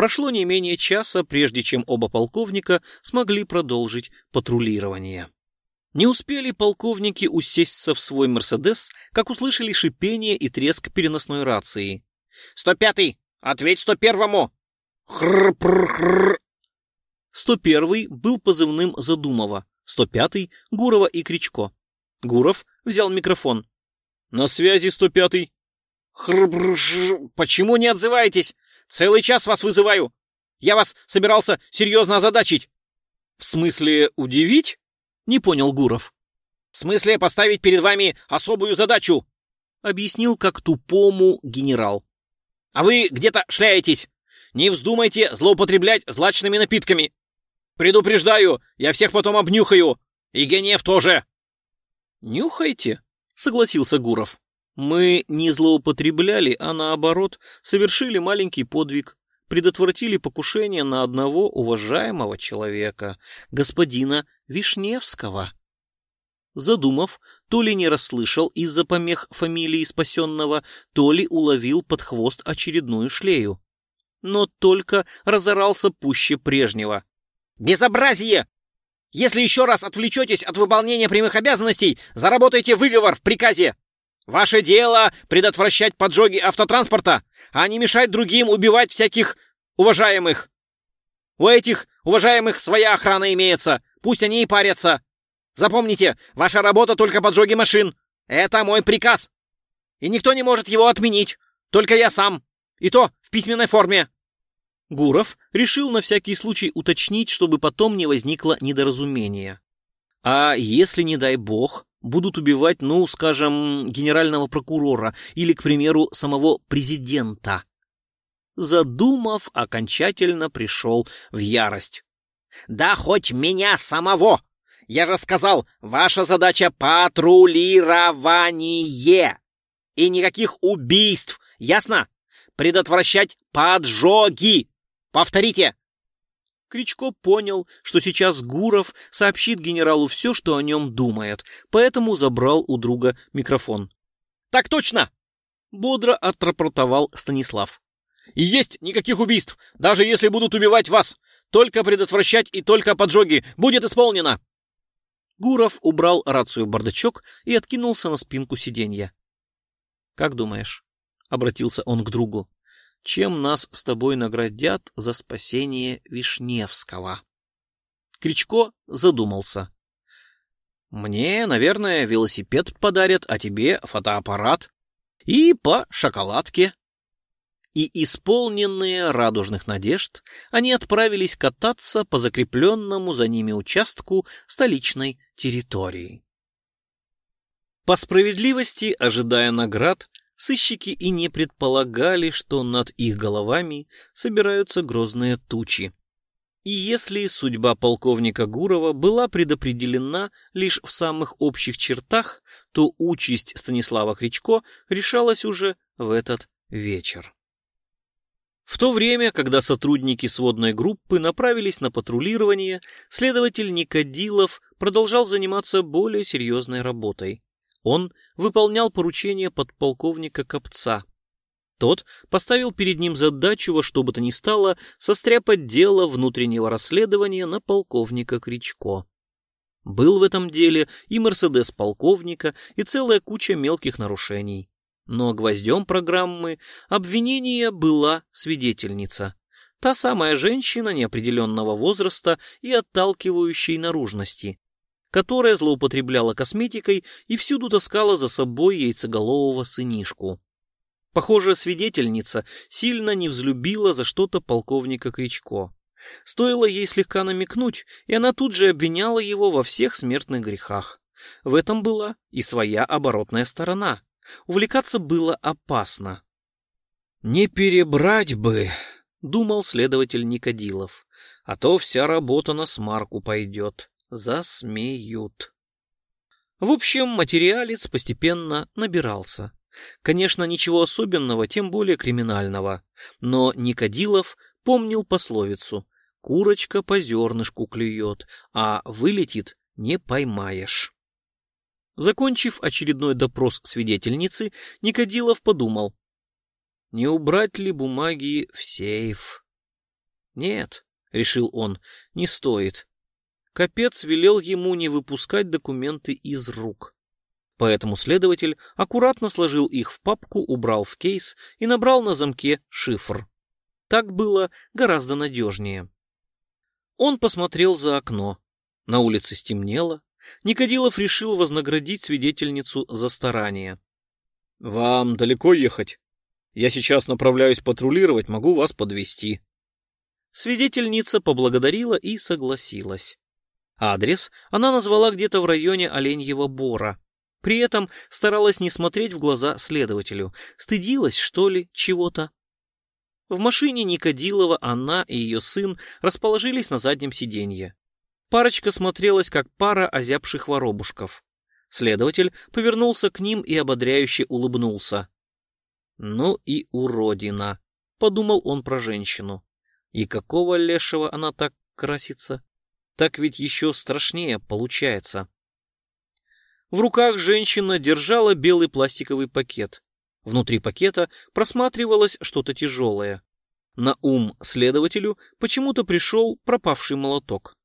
Прошло не менее часа, прежде чем оба полковника смогли продолжить патрулирование. Не успели полковники усесться в свой «Мерседес», как услышали шипение и треск переносной рации. «Сто пятый! Ответь сто первому!» «Хр-пр-хр!» Сто первый был позывным Задумова, сто пятый — Гурова и Кричко. Гуров взял микрофон. «На связи сто пятый!» «Хр-пр-хр! Почему не отзываетесь? Целый час вас вызываю. Я вас собирался серьезно озадачить». «В смысле, удивить?» — не понял Гуров. «В смысле, поставить перед вами особую задачу», — объяснил как тупому генерал. «А вы где-то шляетесь. Не вздумайте злоупотреблять злачными напитками. Предупреждаю, я всех потом обнюхаю. И Генев тоже. Нюхайте, согласился Гуров. Мы не злоупотребляли, а наоборот, совершили маленький подвиг, предотвратили покушение на одного уважаемого человека, господина Вишневского. Задумав, то ли не расслышал из-за помех фамилии спасенного, то ли уловил под хвост очередную шлею. Но только разорался пуще прежнего. Безобразие! Если еще раз отвлечетесь от выполнения прямых обязанностей, заработайте выговор в приказе. Ваше дело предотвращать поджоги автотранспорта, а не мешать другим убивать всяких уважаемых. У этих уважаемых своя охрана имеется, пусть они и парятся. Запомните, ваша работа только поджоги машин. Это мой приказ. И никто не может его отменить, только я сам. И то в письменной форме. Гуров решил на всякий случай уточнить, чтобы потом не возникло недоразумения. А если, не дай бог, будут убивать, ну, скажем, генерального прокурора или, к примеру, самого президента? Задумав, окончательно пришел в ярость. «Да хоть меня самого! Я же сказал, ваша задача — патрулирование! И никаких убийств, ясно? Предотвращать поджоги! Повторите!» Кричко понял, что сейчас Гуров сообщит генералу все, что о нем думает, поэтому забрал у друга микрофон. «Так точно!» — бодро отрапортовал Станислав. «И есть никаких убийств, даже если будут убивать вас. Только предотвращать и только поджоги. Будет исполнено!» Гуров убрал рацию в бардачок и откинулся на спинку сиденья. «Как думаешь?» — обратился он к другу чем нас с тобой наградят за спасение Вишневского. Кричко задумался. Мне, наверное, велосипед подарят, а тебе фотоаппарат. И по шоколадке. И, исполненные радужных надежд, они отправились кататься по закрепленному за ними участку столичной территории. По справедливости, ожидая наград, сыщики и не предполагали, что над их головами собираются грозные тучи. И если судьба полковника Гурова была предопределена лишь в самых общих чертах, то участь Станислава Кричко решалась уже в этот вечер. В то время, когда сотрудники сводной группы направились на патрулирование, следователь Никодилов продолжал заниматься более серьезной работой. Он выполнял поручение подполковника Копца. Тот поставил перед ним задачу во что бы то ни стало состряпать дело внутреннего расследования на полковника Кричко. Был в этом деле и Мерседес полковника, и целая куча мелких нарушений. Но гвоздем программы обвинения была свидетельница. Та самая женщина неопределенного возраста и отталкивающей наружности, которая злоупотребляла косметикой и всюду таскала за собой яйцеголового сынишку. Похоже, свидетельница сильно не взлюбила за что-то полковника Кричко. Стоило ей слегка намекнуть, и она тут же обвиняла его во всех смертных грехах. В этом была и своя оборотная сторона. Увлекаться было опасно. «Не перебрать бы», — думал следователь Никодилов, — «а то вся работа на смарку пойдет» засмеют. В общем, материалец постепенно набирался. Конечно, ничего особенного, тем более криминального. Но Никодилов помнил пословицу «Курочка по зернышку клюет, а вылетит не поймаешь». Закончив очередной допрос свидетельницы, Никодилов подумал, не убрать ли бумаги в сейф. Нет, решил он, не стоит. Капец велел ему не выпускать документы из рук. Поэтому следователь аккуратно сложил их в папку, убрал в кейс и набрал на замке шифр. Так было гораздо надежнее. Он посмотрел за окно. На улице стемнело. Никодилов решил вознаградить свидетельницу за старание. «Вам далеко ехать? Я сейчас направляюсь патрулировать, могу вас подвести. Свидетельница поблагодарила и согласилась. Адрес она назвала где-то в районе Оленьего Бора. При этом старалась не смотреть в глаза следователю. Стыдилась, что ли, чего-то? В машине Никодилова она и ее сын расположились на заднем сиденье. Парочка смотрелась, как пара озябших воробушков. Следователь повернулся к ним и ободряюще улыбнулся. «Ну и уродина», — подумал он про женщину. «И какого лешего она так красится?» Так ведь еще страшнее получается. В руках женщина держала белый пластиковый пакет. Внутри пакета просматривалось что-то тяжелое. На ум следователю почему-то пришел пропавший молоток.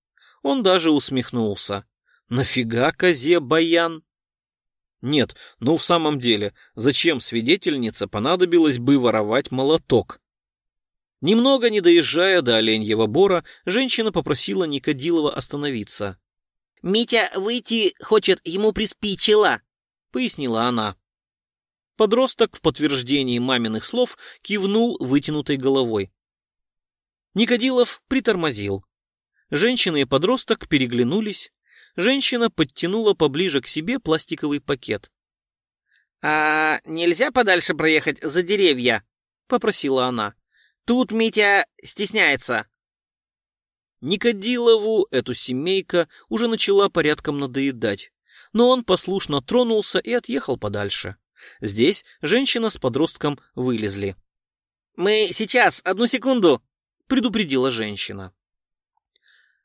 Он даже усмехнулся. «Нафига козе баян?» Нет, ну в самом деле, зачем свидетельнице понадобилось бы воровать молоток? Немного не доезжая до Оленьего бора, женщина попросила Никодилова остановиться. «Митя выйти хочет, ему приспичило», — пояснила она. Подросток в подтверждении маминых слов кивнул вытянутой головой. Никодилов притормозил. Женщина и подросток переглянулись. Женщина подтянула поближе к себе пластиковый пакет. «А нельзя подальше проехать за деревья?» — попросила она. Тут Митя стесняется. Никодилову эту семейка уже начала порядком надоедать, но он послушно тронулся и отъехал подальше. Здесь женщина с подростком вылезли. «Мы сейчас, одну секунду!» — предупредила женщина.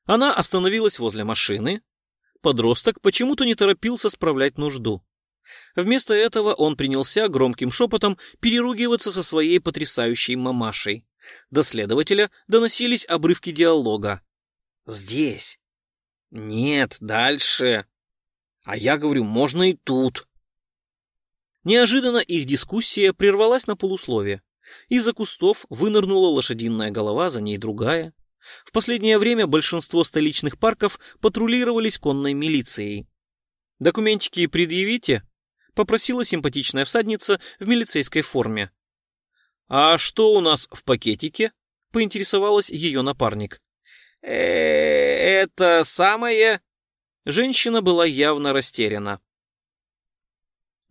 Она остановилась возле машины. Подросток почему-то не торопился справлять нужду. Вместо этого он принялся громким шепотом переругиваться со своей потрясающей мамашей. До следователя доносились обрывки диалога. «Здесь». «Нет, дальше». «А я говорю, можно и тут». Неожиданно их дискуссия прервалась на полуслове. Из-за кустов вынырнула лошадиная голова, за ней другая. В последнее время большинство столичных парков патрулировались конной милицией. «Документики предъявите?» — попросила симпатичная всадница в милицейской форме. «А что у нас в пакетике?» — поинтересовалась ее напарник. э это самое...» Женщина была явно растеряна.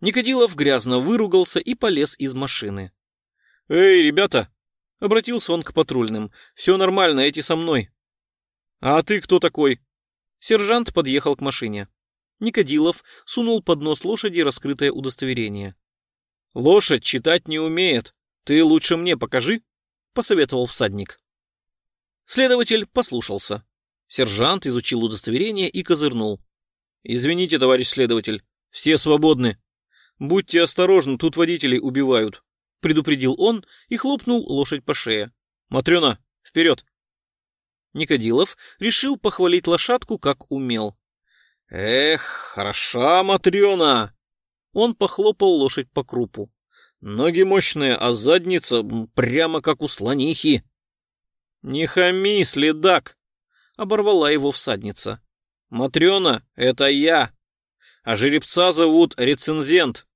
Никодилов грязно выругался и полез из машины. «Эй, ребята!» — обратился он к патрульным. «Все нормально, эти со мной». «А ты кто такой?» Сержант подъехал к машине. Никодилов сунул под нос лошади раскрытое удостоверение. «Лошадь читать не умеет», «Ты лучше мне покажи», — посоветовал всадник. Следователь послушался. Сержант изучил удостоверение и козырнул. «Извините, товарищ следователь, все свободны. Будьте осторожны, тут водителей убивают», — предупредил он и хлопнул лошадь по шее. «Матрена, вперед!» Никодилов решил похвалить лошадку, как умел. «Эх, хороша Матрена!» Он похлопал лошадь по крупу. Ноги мощные, а задница прямо как у слонихи. «Не хами, следак!» — оборвала его всадница. «Матрена, это я, а жеребца зовут Рецензент».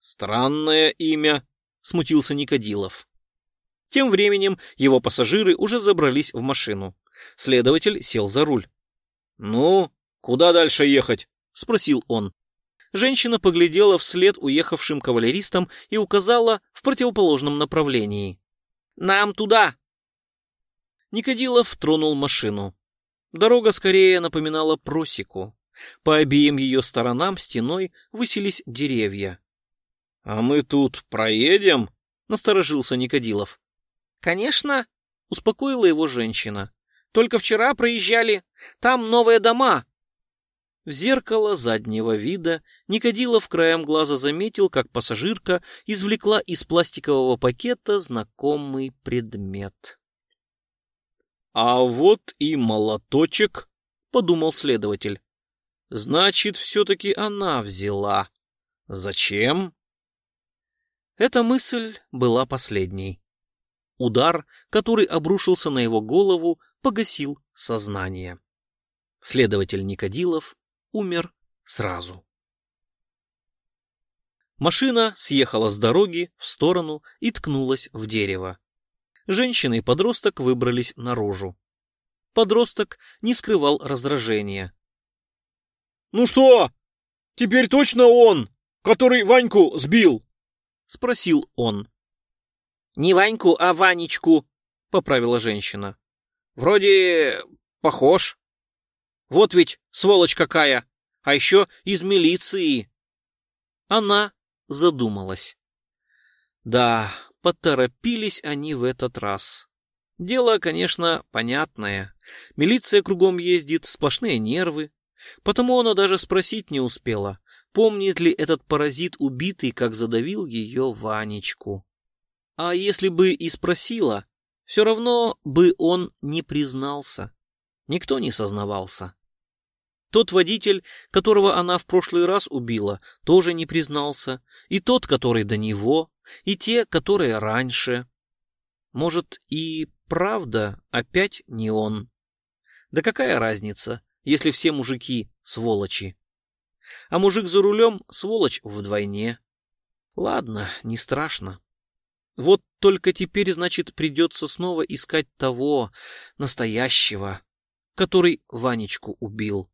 «Странное имя», — смутился Никодилов. Тем временем его пассажиры уже забрались в машину. Следователь сел за руль. «Ну, куда дальше ехать?» — спросил он. Женщина поглядела вслед уехавшим кавалеристам и указала в противоположном направлении. «Нам туда!» Никодилов тронул машину. Дорога скорее напоминала просеку. По обеим ее сторонам стеной высились деревья. — А мы тут проедем? — насторожился Никодилов. — Конечно, — успокоила его женщина. — Только вчера проезжали. Там новые дома. В зеркало заднего вида Никодилов краем глаза заметил, как пассажирка извлекла из пластикового пакета знакомый предмет. А вот и молоточек, подумал следователь. Значит, все-таки она взяла. Зачем? Эта мысль была последней. Удар, который обрушился на его голову, погасил сознание. Следователь Никодилов умер сразу. Машина съехала с дороги в сторону и ткнулась в дерево. Женщина и подросток выбрались наружу. Подросток не скрывал раздражения. «Ну что, теперь точно он, который Ваньку сбил?» — спросил он. «Не Ваньку, а Ванечку», — поправила женщина. «Вроде похож. Вот ведь сволочь какая, а еще из милиции». Она задумалась. Да, поторопились они в этот раз. Дело, конечно, понятное. Милиция кругом ездит, сплошные нервы. Потому она даже спросить не успела, помнит ли этот паразит убитый, как задавил ее Ванечку. А если бы и спросила, все равно бы он не признался. Никто не сознавался. Тот водитель, которого она в прошлый раз убила, тоже не признался, и тот, который до него, и те, которые раньше. Может, и правда опять не он. Да какая разница, если все мужики сволочи? А мужик за рулем сволочь вдвойне. Ладно, не страшно. Вот только теперь, значит, придется снова искать того, настоящего, который Ванечку убил.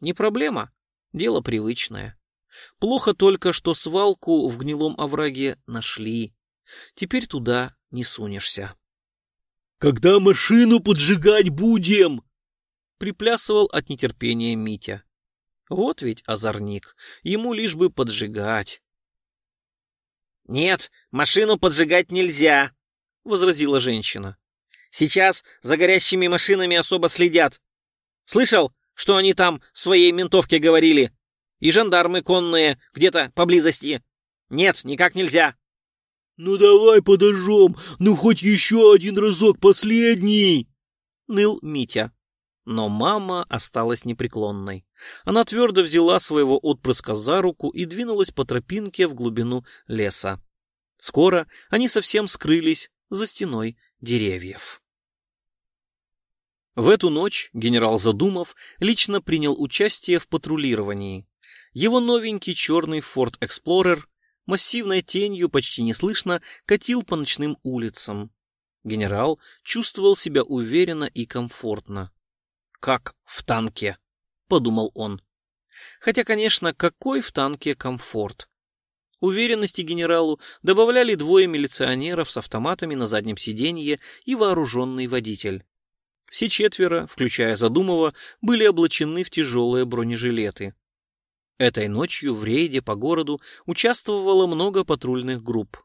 Не проблема, дело привычное. Плохо только, что свалку в гнилом овраге нашли. Теперь туда не сунешься. «Когда машину поджигать будем?» Приплясывал от нетерпения Митя. Вот ведь озорник, ему лишь бы поджигать. «Нет, машину поджигать нельзя», — возразила женщина. «Сейчас за горящими машинами особо следят. Слышал, что они там в своей ментовке говорили? И жандармы конные где-то поблизости. Нет, никак нельзя». «Ну давай подожжем, ну хоть еще один разок, последний!» — ныл Митя. Но мама осталась непреклонной. Она твердо взяла своего отпрыска за руку и двинулась по тропинке в глубину леса. Скоро они совсем скрылись за стеной деревьев. В эту ночь генерал Задумов лично принял участие в патрулировании. Его новенький черный Ford Explorer массивной тенью почти неслышно катил по ночным улицам. Генерал чувствовал себя уверенно и комфортно как в танке, подумал он. Хотя, конечно, какой в танке комфорт? Уверенности генералу добавляли двое милиционеров с автоматами на заднем сиденье и вооруженный водитель. Все четверо, включая Задумова, были облачены в тяжелые бронежилеты. Этой ночью в рейде по городу участвовало много патрульных групп.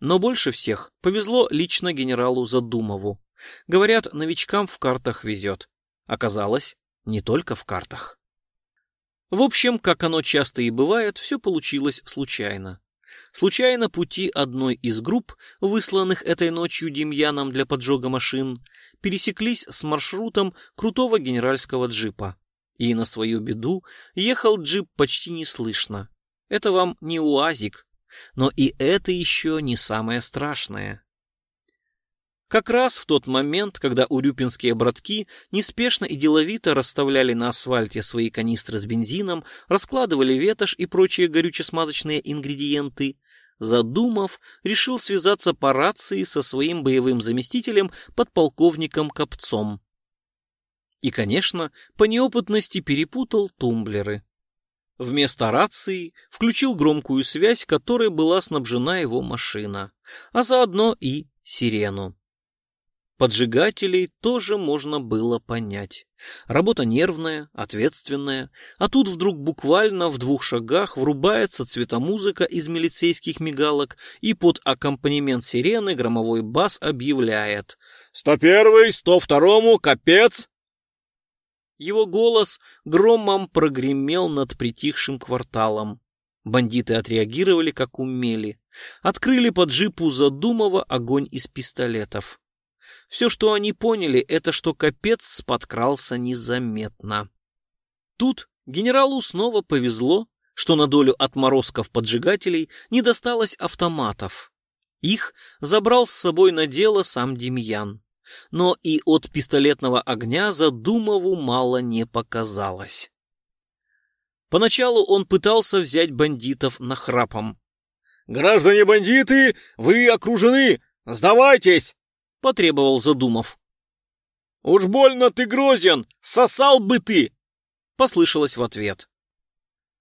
Но больше всех повезло лично генералу Задумову. Говорят, новичкам в картах везет. Оказалось, не только в картах. В общем, как оно часто и бывает, все получилось случайно. Случайно пути одной из групп, высланных этой ночью Демьяном для поджога машин, пересеклись с маршрутом крутого генеральского джипа. И на свою беду ехал джип почти неслышно. Это вам не УАЗик, но и это еще не самое страшное. Как раз в тот момент, когда урюпинские братки неспешно и деловито расставляли на асфальте свои канистры с бензином, раскладывали ветошь и прочие горюче-смазочные ингредиенты, Задумав, решил связаться по рации со своим боевым заместителем, подполковником Копцом. И, конечно, по неопытности перепутал тумблеры. Вместо рации включил громкую связь, которой была снабжена его машина, а заодно и сирену. Поджигателей тоже можно было понять. Работа нервная, ответственная, а тут вдруг буквально в двух шагах врубается цветомузыка из милицейских мигалок, и под аккомпанемент сирены громовой бас объявляет «Сто первый, сто второму, капец!» Его голос громом прогремел над притихшим кварталом. Бандиты отреагировали как умели. Открыли по джипу Задумова огонь из пистолетов. Все, что они поняли, это что капец подкрался незаметно. Тут генералу снова повезло, что на долю отморозков-поджигателей не досталось автоматов. Их забрал с собой на дело сам Демьян. Но и от пистолетного огня Задумову мало не показалось. Поначалу он пытался взять бандитов на храпом. «Граждане бандиты, вы окружены! Сдавайтесь!» — потребовал Задумов. «Уж больно ты грозен! Сосал бы ты!» — послышалось в ответ.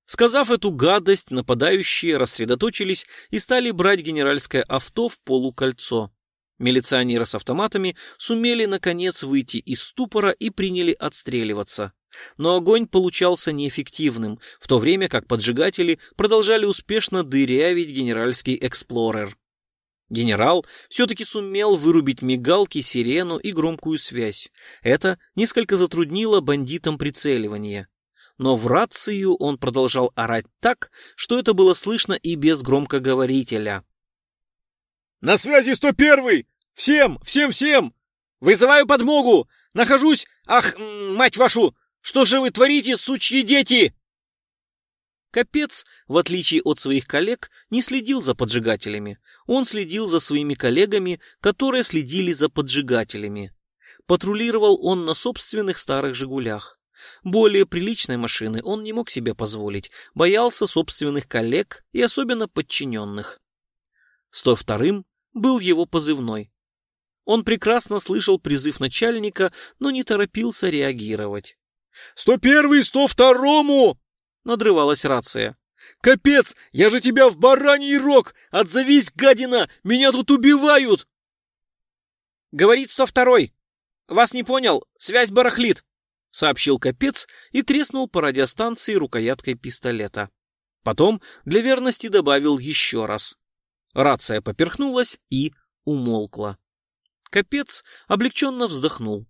Сказав эту гадость, нападающие рассредоточились и стали брать генеральское авто в полукольцо. Милиционеры с автоматами сумели, наконец, выйти из ступора и приняли отстреливаться. Но огонь получался неэффективным, в то время как поджигатели продолжали успешно дырявить генеральский эксплорер. Генерал все-таки сумел вырубить мигалки, сирену и громкую связь. Это несколько затруднило бандитам прицеливание. Но в рацию он продолжал орать так, что это было слышно и без громкоговорителя. «На связи 101-й! Всем, всем, всем! Вызываю подмогу! Нахожусь... Ах, мать вашу! Что же вы творите, сучьи дети?» Капец, в отличие от своих коллег, не следил за поджигателями. Он следил за своими коллегами, которые следили за поджигателями. Патрулировал он на собственных старых «Жигулях». Более приличной машины он не мог себе позволить, боялся собственных коллег и особенно подчиненных. 102-м был его позывной. Он прекрасно слышал призыв начальника, но не торопился реагировать. «Сто первый, сто второму!» — надрывалась рация. «Капец, я же тебя в бараний рог! Отзовись, гадина! Меня тут убивают!» «Говорит сто второй! Вас не понял, связь барахлит!» — сообщил Капец и треснул по радиостанции рукояткой пистолета. Потом для верности добавил еще раз. Рация поперхнулась и умолкла. Капец облегченно вздохнул.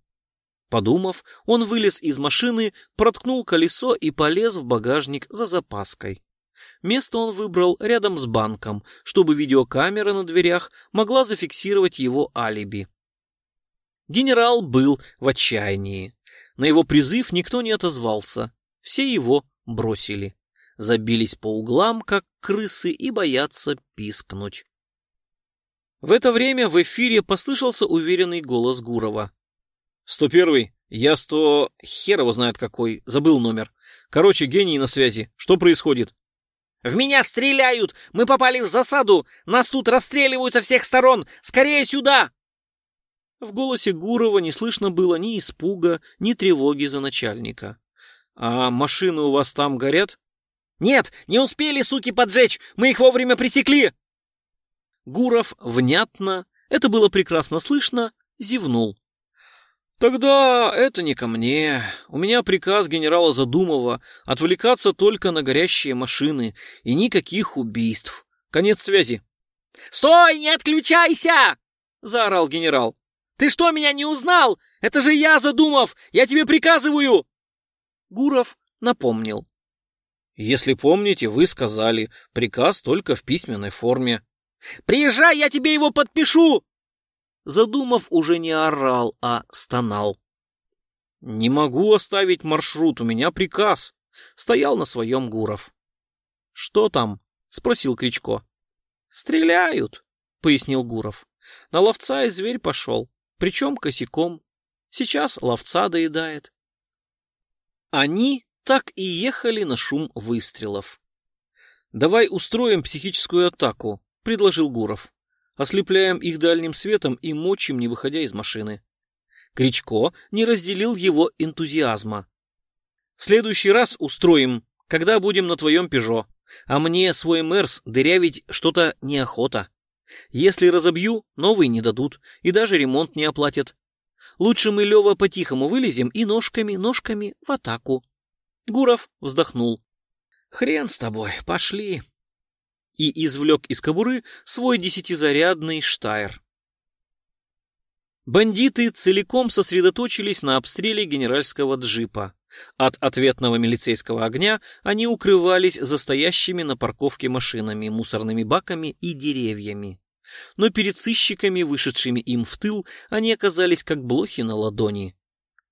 Подумав, он вылез из машины, проткнул колесо и полез в багажник за запаской. Место он выбрал рядом с банком, чтобы видеокамера на дверях могла зафиксировать его алиби. Генерал был в отчаянии. На его призыв никто не отозвался. Все его бросили. Забились по углам, как крысы, и боятся пискнуть. В это время в эфире послышался уверенный голос Гурова. «Сто первый. Я сто... Хер его знает какой. Забыл номер. Короче, гений на связи. Что происходит?» «В меня стреляют! Мы попали в засаду! Нас тут расстреливают со всех сторон! Скорее сюда!» В голосе Гурова не слышно было ни испуга, ни тревоги за начальника. «А машины у вас там горят?» «Нет, не успели, суки, поджечь! Мы их вовремя пресекли!» Гуров внятно, это было прекрасно слышно, зевнул. «Тогда это не ко мне. У меня приказ генерала Задумова отвлекаться только на горящие машины и никаких убийств. Конец связи». «Стой, не отключайся!» — заорал генерал. «Ты что, меня не узнал? Это же я, Задумов! Я тебе приказываю!» Гуров напомнил. «Если помните, вы сказали, приказ только в письменной форме». «Приезжай, я тебе его подпишу!» Задумав, уже не орал, а стонал. «Не могу оставить маршрут, у меня приказ», — стоял на своем Гуров. «Что там?» — спросил Кричко. «Стреляют», — пояснил Гуров. «На ловца и зверь пошел, причем косяком. Сейчас ловца доедает». Они так и ехали на шум выстрелов. «Давай устроим психическую атаку», — предложил Гуров. Ослепляем их дальним светом и мочим, не выходя из машины. Кричко не разделил его энтузиазма. В следующий раз устроим, когда будем на твоем Пежо. А мне свой Мерс дырявить что-то неохота. Если разобью, новый не дадут и даже ремонт не оплатят. Лучше мы, Лева, по-тихому вылезем и ножками, ножками в атаку. Гуров вздохнул. Хрен с тобой, пошли и извлек из кобуры свой десятизарядный штайр. Бандиты целиком сосредоточились на обстреле генеральского джипа. От ответного милицейского огня они укрывались за стоящими на парковке машинами, мусорными баками и деревьями. Но перед сыщиками, вышедшими им в тыл, они оказались как блохи на ладони.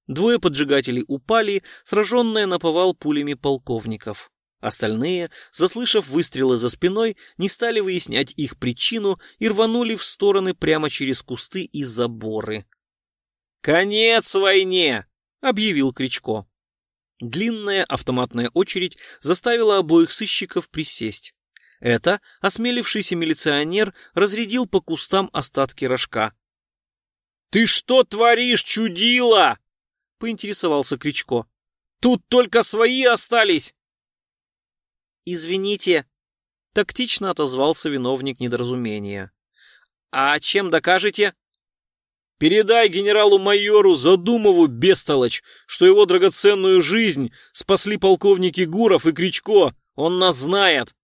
Двое поджигателей упали, сраженные наповал пулями полковников. Остальные, заслышав выстрелы за спиной, не стали выяснять их причину и рванули в стороны прямо через кусты и заборы. «Конец войне!» — объявил Кричко. Длинная автоматная очередь заставила обоих сыщиков присесть. Это осмелившийся милиционер разрядил по кустам остатки рожка. «Ты что творишь, чудила?» — поинтересовался Кричко. «Тут только свои остались!» «Извините», — тактично отозвался виновник недоразумения. «А чем докажете?» «Передай генералу-майору Задумову, бестолочь, что его драгоценную жизнь спасли полковники Гуров и Кричко. Он нас знает!»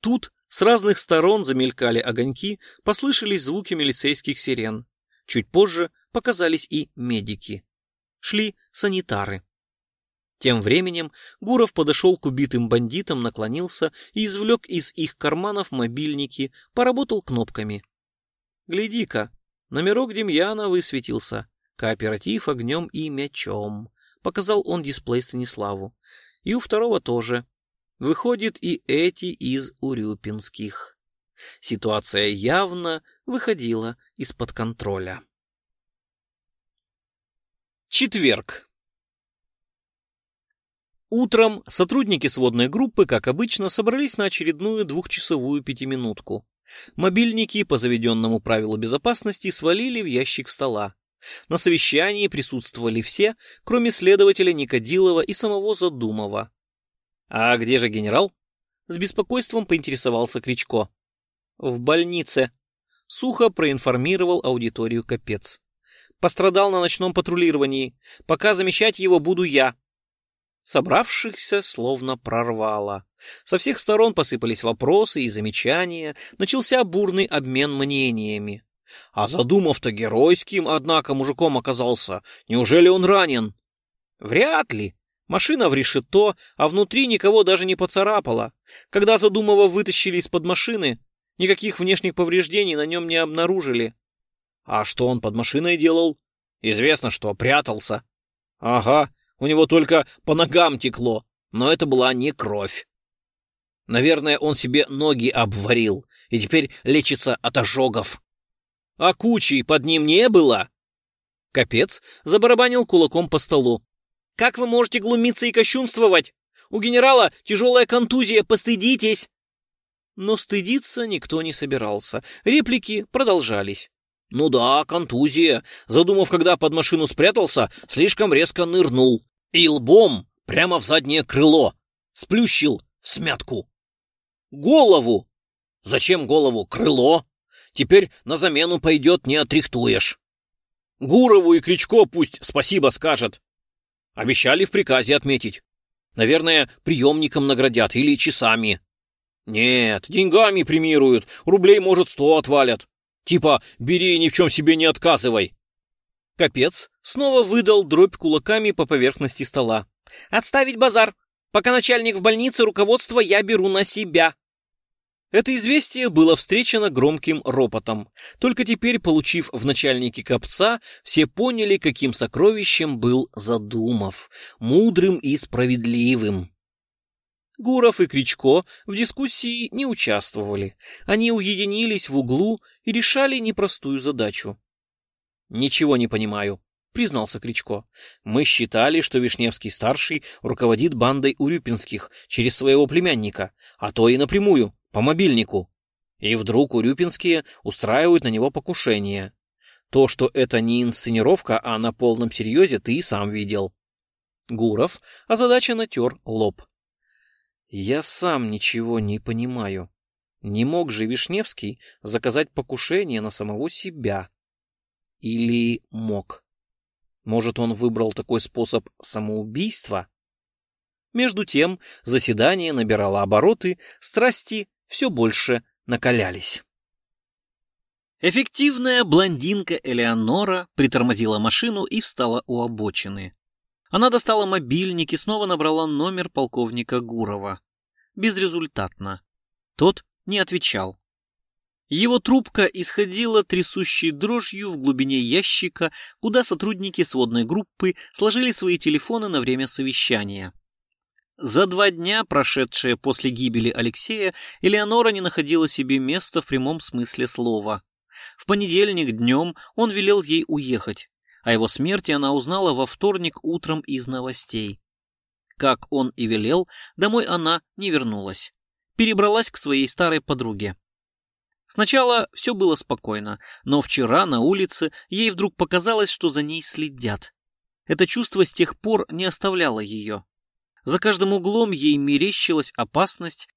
Тут с разных сторон замелькали огоньки, послышались звуки милицейских сирен. Чуть позже показались и медики. Шли санитары. Тем временем Гуров подошел к убитым бандитам, наклонился и извлек из их карманов мобильники, поработал кнопками. «Гляди-ка, номерок Демьяна высветился. Кооператив огнем и мячом», — показал он дисплей Станиславу. «И у второго тоже. Выходит, и эти из урюпинских». Ситуация явно выходила из-под контроля. Четверг. Утром сотрудники сводной группы, как обычно, собрались на очередную двухчасовую пятиминутку. Мобильники по заведенному правилу безопасности свалили в ящик стола. На совещании присутствовали все, кроме следователя Никодилова и самого Задумова. «А где же генерал?» С беспокойством поинтересовался Кричко. «В больнице», — сухо проинформировал аудиторию Капец. «Пострадал на ночном патрулировании. Пока замещать его буду я». Собравшихся словно прорвало. Со всех сторон посыпались вопросы и замечания, начался бурный обмен мнениями. А задумав-то геройским, однако, мужиком оказался. Неужели он ранен? Вряд ли. Машина в решето, а внутри никого даже не поцарапало. Когда Задумова вытащили из-под машины, никаких внешних повреждений на нем не обнаружили. А что он под машиной делал? Известно, что прятался. Ага, у него только по ногам текло, но это была не кровь. Наверное, он себе ноги обварил и теперь лечится от ожогов. А кучи под ним не было? Капец забарабанил кулаком по столу. «Как вы можете глумиться и кощунствовать? У генерала тяжелая контузия, постыдитесь!» Но стыдиться никто не собирался. Реплики продолжались. Ну да, контузия. Задумав, когда под машину спрятался, слишком резко нырнул. И лбом прямо в заднее крыло. Сплющил смятку. Голову. Зачем голову? Крыло. Теперь на замену пойдет, не отрихтуешь. Гурову и Кричко пусть спасибо скажет. Обещали в приказе отметить. Наверное, приемником наградят или часами. Нет, деньгами премируют, рублей, может, сто отвалят. Типа «бери и ни в чем себе не отказывай». Капец снова выдал дробь кулаками по поверхности стола. «Отставить базар! Пока начальник в больнице, руководство я беру на себя!» Это известие было встречено громким ропотом. Только теперь, получив в начальнике Копца, все поняли, каким сокровищем был Задумов, мудрым и справедливым. Гуров и Кричко в дискуссии не участвовали. Они уединились в углу и решали непростую задачу. «Ничего не понимаю», — признался Кричко. «Мы считали, что Вишневский-старший руководит бандой Урюпинских через своего племянника, а то и напрямую, по мобильнику. И вдруг Урюпинские устраивают на него покушение. То, что это не инсценировка, а на полном серьезе, ты и сам видел». Гуров озадаченно тер лоб. Я сам ничего не понимаю. Не мог же Вишневский заказать покушение на самого себя? Или мог? Может, он выбрал такой способ самоубийства? Между тем заседание набирало обороты, страсти все больше накалялись. Эффективная блондинка Элеонора притормозила машину и встала у обочины. Она достала мобильник и снова набрала номер полковника Гурова. Безрезультатно. Тот не отвечал. Его трубка исходила трясущей дрожью в глубине ящика, куда сотрудники сводной группы сложили свои телефоны на время совещания. За два дня, прошедшие после гибели Алексея, Элеонора не находила себе места в прямом смысле слова. В понедельник днем он велел ей уехать. О его смерти она узнала во вторник утром из новостей. Как он и велел, домой она не вернулась. Перебралась к своей старой подруге. Сначала все было спокойно, но вчера на улице ей вдруг показалось, что за ней следят. Это чувство с тех пор не оставляло ее. За каждым углом ей мерещилась опасность.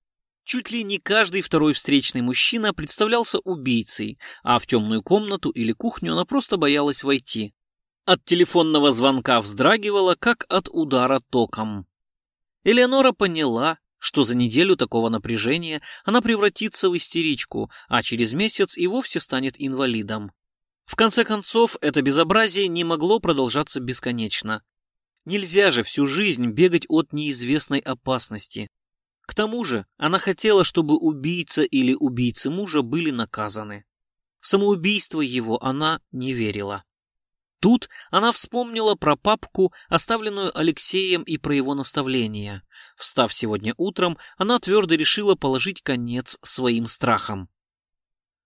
Чуть ли не каждый второй встречный мужчина представлялся убийцей, а в темную комнату или кухню она просто боялась войти. От телефонного звонка вздрагивала, как от удара током. Элеонора поняла, что за неделю такого напряжения она превратится в истеричку, а через месяц и вовсе станет инвалидом. В конце концов, это безобразие не могло продолжаться бесконечно. Нельзя же всю жизнь бегать от неизвестной опасности. К тому же она хотела, чтобы убийца или убийцы мужа были наказаны. В самоубийство его она не верила. Тут она вспомнила про папку, оставленную Алексеем, и про его наставления. Встав сегодня утром, она твердо решила положить конец своим страхам.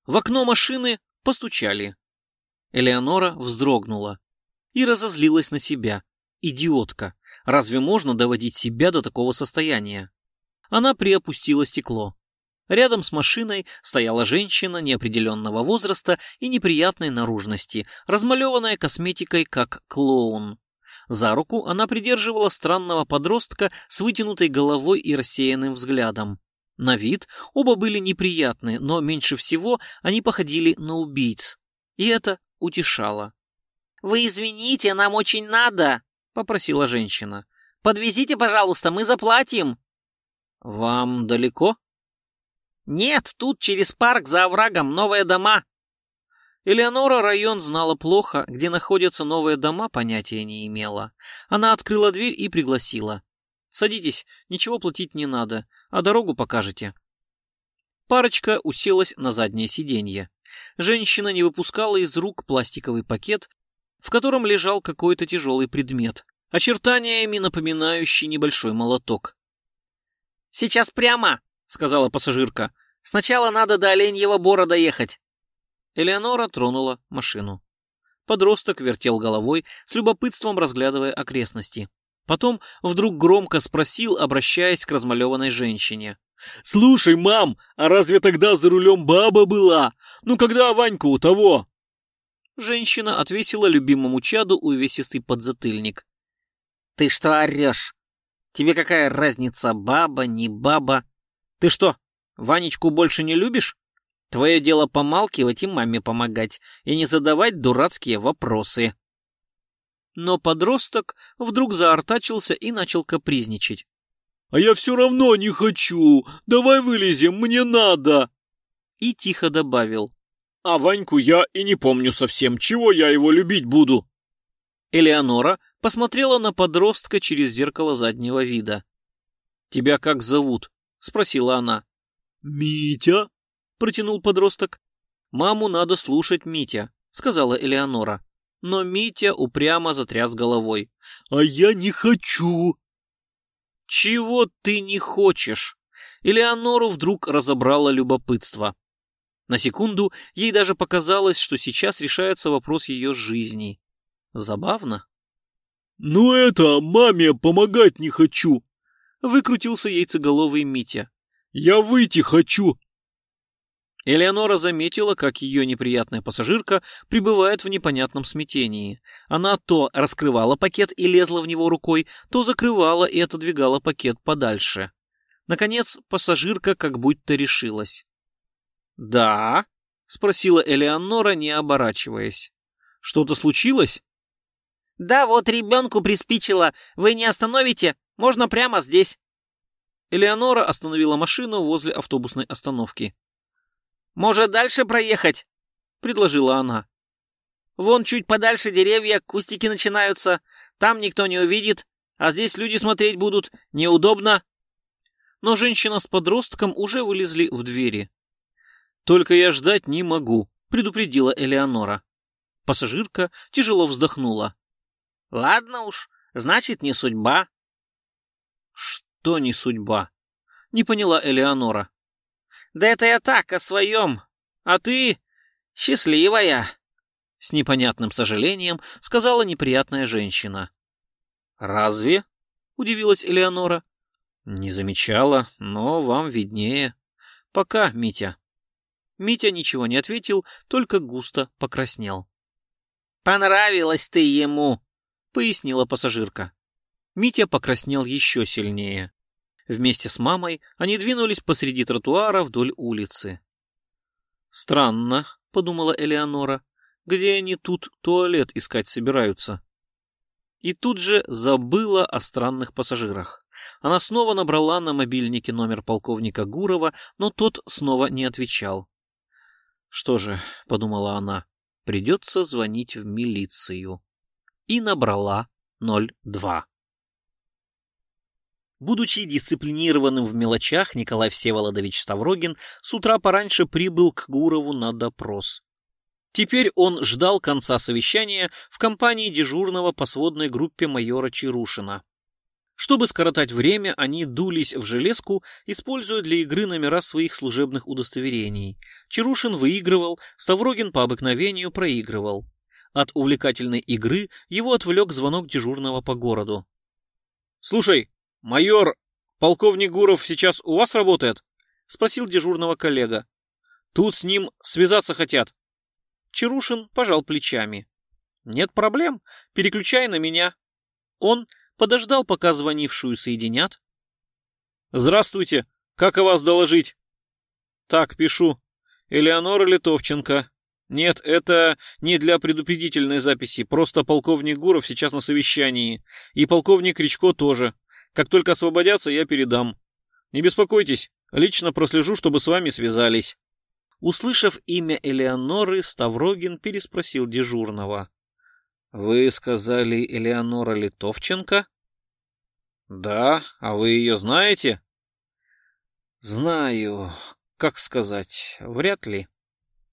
В окно машины постучали. Элеонора вздрогнула и разозлилась на себя. Идиотка! Разве можно доводить себя до такого состояния? Она приопустила стекло. Рядом с машиной стояла женщина неопределенного возраста и неприятной наружности, размалеванная косметикой как клоун. За руку она придерживала странного подростка с вытянутой головой и рассеянным взглядом. На вид оба были неприятны, но меньше всего они походили на убийц. И это утешало. «Вы извините, нам очень надо!» — попросила женщина. «Подвезите, пожалуйста, мы заплатим». «Вам далеко?» «Нет, тут через парк за оврагом новые дома». Элеонора район знала плохо, где находятся новые дома, понятия не имела. Она открыла дверь и пригласила. «Садитесь, ничего платить не надо, а дорогу покажете». Парочка уселась на заднее сиденье. Женщина не выпускала из рук пластиковый пакет, в котором лежал какой-то тяжелый предмет, очертаниями напоминающий небольшой молоток. «Сейчас прямо!» — сказала пассажирка. «Сначала надо до Оленьего бора доехать». Элеонора тронула машину. Подросток вертел головой, с любопытством разглядывая окрестности. Потом вдруг громко спросил, обращаясь к размалеванной женщине. «Слушай, мам, а разве тогда за рулем баба была? Ну, когда Ваньку у того?» Женщина отвесила любимому чаду увесистый подзатыльник. «Ты что орешь? Тебе какая разница, баба, не баба? Ты что, Ванечку больше не любишь? Твое дело помалкивать и маме помогать, и не задавать дурацкие вопросы». Но подросток вдруг заортачился и начал капризничать. «А я все равно не хочу! Давай вылезем, мне надо!» И тихо добавил. А Ваньку я и не помню совсем, чего я его любить буду. Элеонора посмотрела на подростка через зеркало заднего вида. «Тебя как зовут?» — спросила она. «Митя?» — протянул подросток. «Маму надо слушать, Митя», — сказала Элеонора. Но Митя упрямо затряс головой. «А я не хочу!» «Чего ты не хочешь?» Элеонору вдруг разобрало любопытство. На секунду ей даже показалось, что сейчас решается вопрос ее жизни. Забавно. «Ну это, маме помогать не хочу!» Выкрутился яйцеголовый Митя. «Я выйти хочу!» Элеонора заметила, как ее неприятная пассажирка пребывает в непонятном смятении. Она то раскрывала пакет и лезла в него рукой, то закрывала и отодвигала пакет подальше. Наконец, пассажирка как будто решилась. «Да?» — спросила Элеонора, не оборачиваясь. «Что-то случилось?» «Да вот ребенку приспичило. Вы не остановите? Можно прямо здесь». Элеонора остановила машину возле автобусной остановки. «Может, дальше проехать?» — предложила она. «Вон чуть подальше деревья, кустики начинаются. Там никто не увидит, а здесь люди смотреть будут. Неудобно». Но женщина с подростком уже вылезли в двери. Только я ждать не могу, предупредила Элеонора. Пассажирка тяжело вздохнула. Ладно уж, значит, не судьба. Что не судьба? Не поняла Элеонора. Да это я так, о своем. А ты счастливая. С непонятным сожалением сказала неприятная женщина. Разве? Удивилась Элеонора. Не замечала, но вам виднее. Пока, Митя. Митя ничего не ответил, только густо покраснел. «Понравилась ты ему», — пояснила пассажирка. Митя покраснел еще сильнее. Вместе с мамой они двинулись посреди тротуара вдоль улицы. «Странно», — подумала Элеонора, — «где они тут туалет искать собираются?» И тут же забыла о странных пассажирах. Она снова набрала на мобильнике номер полковника Гурова, но тот снова не отвечал. Что же, подумала она, придется звонить в милицию. И набрала 02. Будучи дисциплинированным в мелочах, Николай Всеволодович Ставрогин с утра пораньше прибыл к Гурову на допрос. Теперь он ждал конца совещания в компании дежурного по сводной группе майора Чарушина. Чтобы скоротать время, они дулись в железку, используя для игры номера своих служебных удостоверений. Чарушин выигрывал, Ставрогин по обыкновению проигрывал. От увлекательной игры его отвлек звонок дежурного по городу. «Слушай, майор, полковник Гуров сейчас у вас работает?» — спросил дежурного коллега. «Тут с ним связаться хотят». Чарушин пожал плечами. «Нет проблем, переключай на меня». Он подождал, пока звонившую соединят. «Здравствуйте, как о вас доложить?» «Так, пишу. Элеонора Литовченко. Нет, это не для предупредительной записи, просто полковник Гуров сейчас на совещании. И полковник Кричко тоже. Как только освободятся, я передам. Не беспокойтесь, лично прослежу, чтобы с вами связались». Услышав имя Элеоноры, Ставрогин переспросил дежурного. «Вы сказали Элеонора Литовченко?» «Да, а вы ее знаете?» «Знаю. Как сказать, вряд ли.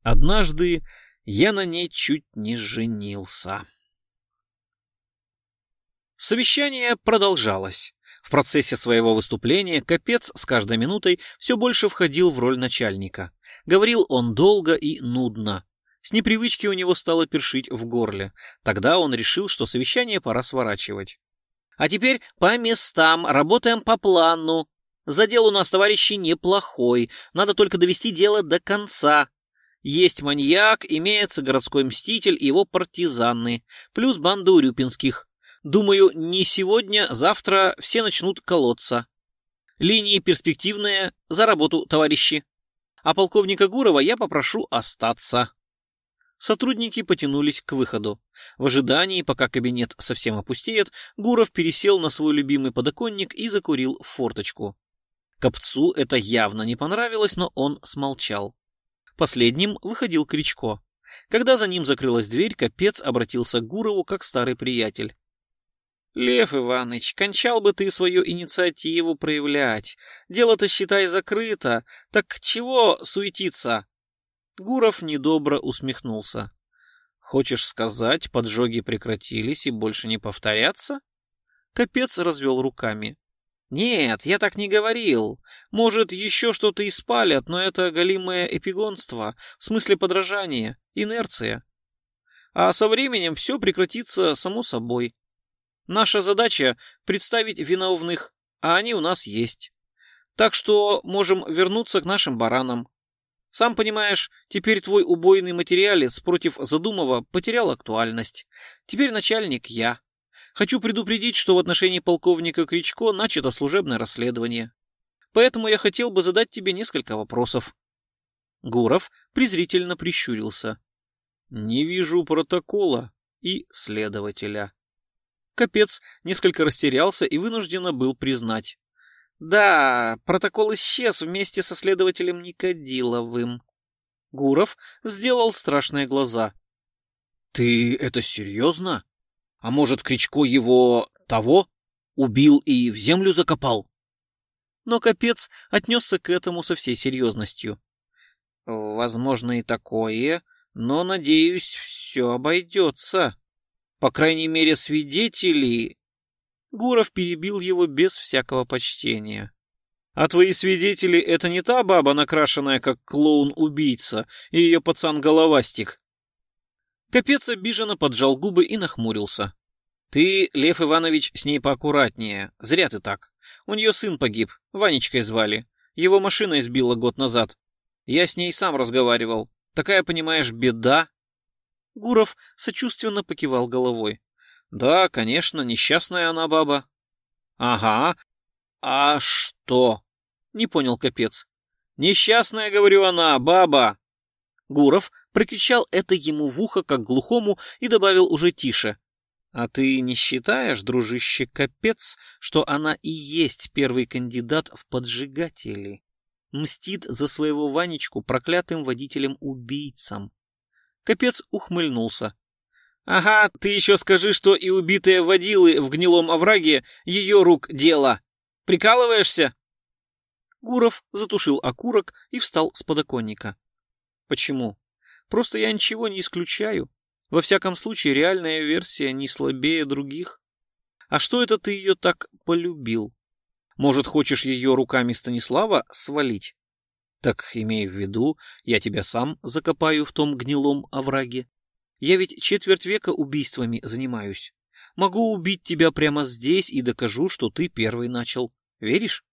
Однажды я на ней чуть не женился». Совещание продолжалось. В процессе своего выступления Капец с каждой минутой все больше входил в роль начальника. Говорил он долго и нудно. С непривычки у него стало першить в горле. Тогда он решил, что совещание пора сворачивать. «А теперь по местам, работаем по плану. Задел у нас, товарищи, неплохой. Надо только довести дело до конца. Есть маньяк, имеется городской мститель и его партизаны, плюс банда урюпинских. Думаю, не сегодня, завтра все начнут колоться. Линии перспективные, за работу, товарищи. А полковника Гурова я попрошу остаться. Сотрудники потянулись к выходу. В ожидании, пока кабинет совсем опустеет, Гуров пересел на свой любимый подоконник и закурил форточку. Копцу это явно не понравилось, но он смолчал. Последним выходил Кричко. Когда за ним закрылась дверь, Капец обратился к Гурову как старый приятель. «Лев Иванович, кончал бы ты свою инициативу проявлять. Дело-то, считай, закрыто. Так чего суетиться? Гуров недобро усмехнулся. «Хочешь сказать, поджоги прекратились и больше не повторятся?» Капец развел руками. «Нет, я так не говорил. Может, еще что-то и спалят, но это голимое эпигонство, в смысле подражания, инерция. А со временем все прекратится само собой. Наша задача — представить виновных, а они у нас есть. Так что можем вернуться к нашим баранам. Сам понимаешь, теперь твой убойный материалец против Задумова потерял актуальность. Теперь начальник я. Хочу предупредить, что в отношении полковника Кричко начато служебное расследование. Поэтому я хотел бы задать тебе несколько вопросов. Гуров презрительно прищурился. Не вижу протокола и следователя. Капец несколько растерялся и вынужденно был признать. Да, протокол исчез вместе со следователем Никодиловым. Гуров сделал страшные глаза. Ты это серьезно? А может, Кричко его того убил и в землю закопал? Но капец отнесся к этому со всей серьезностью. Возможно и такое, но, надеюсь, все обойдется. По крайней мере, свидетели... Гуров перебил его без всякого почтения. А твои свидетели — это не та баба, накрашенная как клоун-убийца, и ее пацан-головастик? Капец обиженно поджал губы и нахмурился. Ты, Лев Иванович, с ней поаккуратнее. Зря ты так. У нее сын погиб, Ванечкой звали. Его машина избила год назад. Я с ней сам разговаривал. Такая, понимаешь, беда. Гуров сочувственно покивал головой. Да, конечно, несчастная она баба. Ага. А что? Не понял капец. Несчастная, говорю, она, баба. Гуров прокричал это ему в ухо, как глухому, и добавил уже тише. А ты не считаешь, дружище капец, что она и есть первый кандидат в поджигатели? Мстит за своего Ванечку проклятым водителем-убийцам. Капец ухмыльнулся. Ага, ты еще скажи, что и убитые водилы в гнилом овраге ее рук дело. Прикалываешься? Гуров затушил окурок и встал с подоконника. Почему? Просто я ничего не исключаю. Во всяком случае, реальная версия не слабее других. А что это ты ее так полюбил? Может, хочешь ее руками Станислава свалить? Так имей в виду, я тебя сам закопаю в том гнилом овраге. Я ведь четверть века убийствами занимаюсь. Могу убить тебя прямо здесь и докажу, что ты первый начал. Веришь?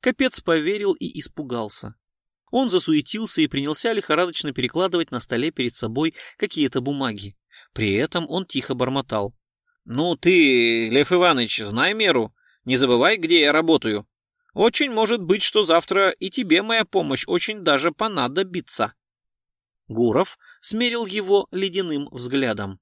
Капец поверил и испугался. Он засуетился и принялся лихорадочно перекладывать на столе перед собой какие-то бумаги. При этом он тихо бормотал. «Ну ты, Лев Иванович, знай меру. Не забывай, где я работаю. Очень может быть, что завтра и тебе моя помощь очень даже понадобится». Гуров смерил его ледяным взглядом.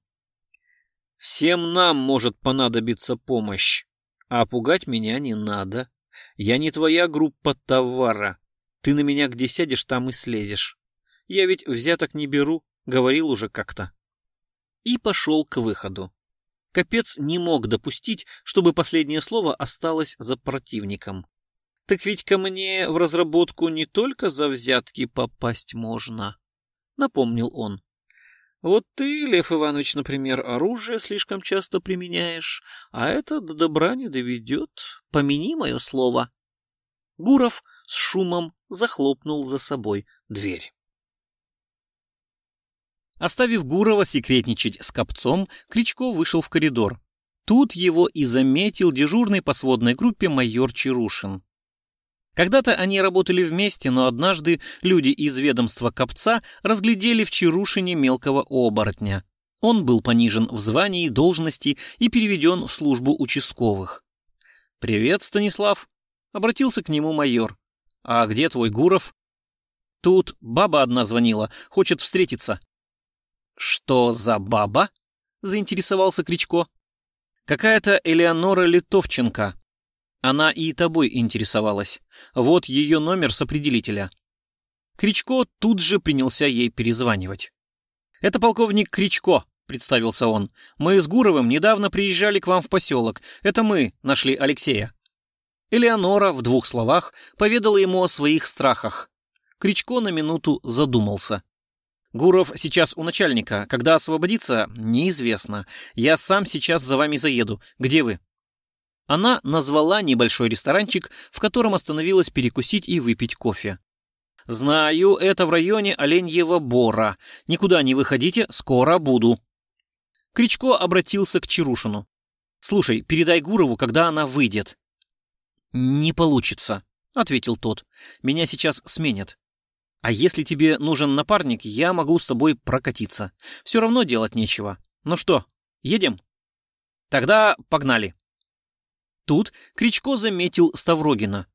«Всем нам может понадобиться помощь, а пугать меня не надо. Я не твоя группа товара. Ты на меня где сядешь, там и слезешь. Я ведь взяток не беру, говорил уже как-то». И пошел к выходу. Капец не мог допустить, чтобы последнее слово осталось за противником. Так ведь ко мне в разработку не только за взятки попасть можно, напомнил он. Вот ты, Лев Иванович, например, оружие слишком часто применяешь, а это до добра не доведет. Помяни мое слово. Гуров с шумом захлопнул за собой дверь. Оставив Гурова секретничать с Копцом, Кричко вышел в коридор. Тут его и заметил дежурный по сводной группе майор Чарушин. Когда-то они работали вместе, но однажды люди из ведомства Копца разглядели в Чарушине мелкого оборотня. Он был понижен в звании, должности и переведен в службу участковых. «Привет, Станислав», — обратился к нему майор. «А где твой Гуров?» «Тут баба одна звонила, хочет встретиться». «Что за баба?» — заинтересовался Кричко. «Какая-то Элеонора Литовченко», она и тобой интересовалась. Вот ее номер с определителя. Кричко тут же принялся ей перезванивать. «Это полковник Кричко», — представился он. «Мы с Гуровым недавно приезжали к вам в поселок. Это мы нашли Алексея». Элеонора в двух словах поведала ему о своих страхах. Кричко на минуту задумался. «Гуров сейчас у начальника. Когда освободится, неизвестно. Я сам сейчас за вами заеду. Где вы?» Она назвала небольшой ресторанчик, в котором остановилась перекусить и выпить кофе. «Знаю, это в районе Оленьего Бора. Никуда не выходите, скоро буду». Кричко обратился к Чарушину. «Слушай, передай Гурову, когда она выйдет». «Не получится», — ответил тот. «Меня сейчас сменят. А если тебе нужен напарник, я могу с тобой прокатиться. Все равно делать нечего. Ну что, едем?» «Тогда погнали». Тут Кричко заметил Ставрогина.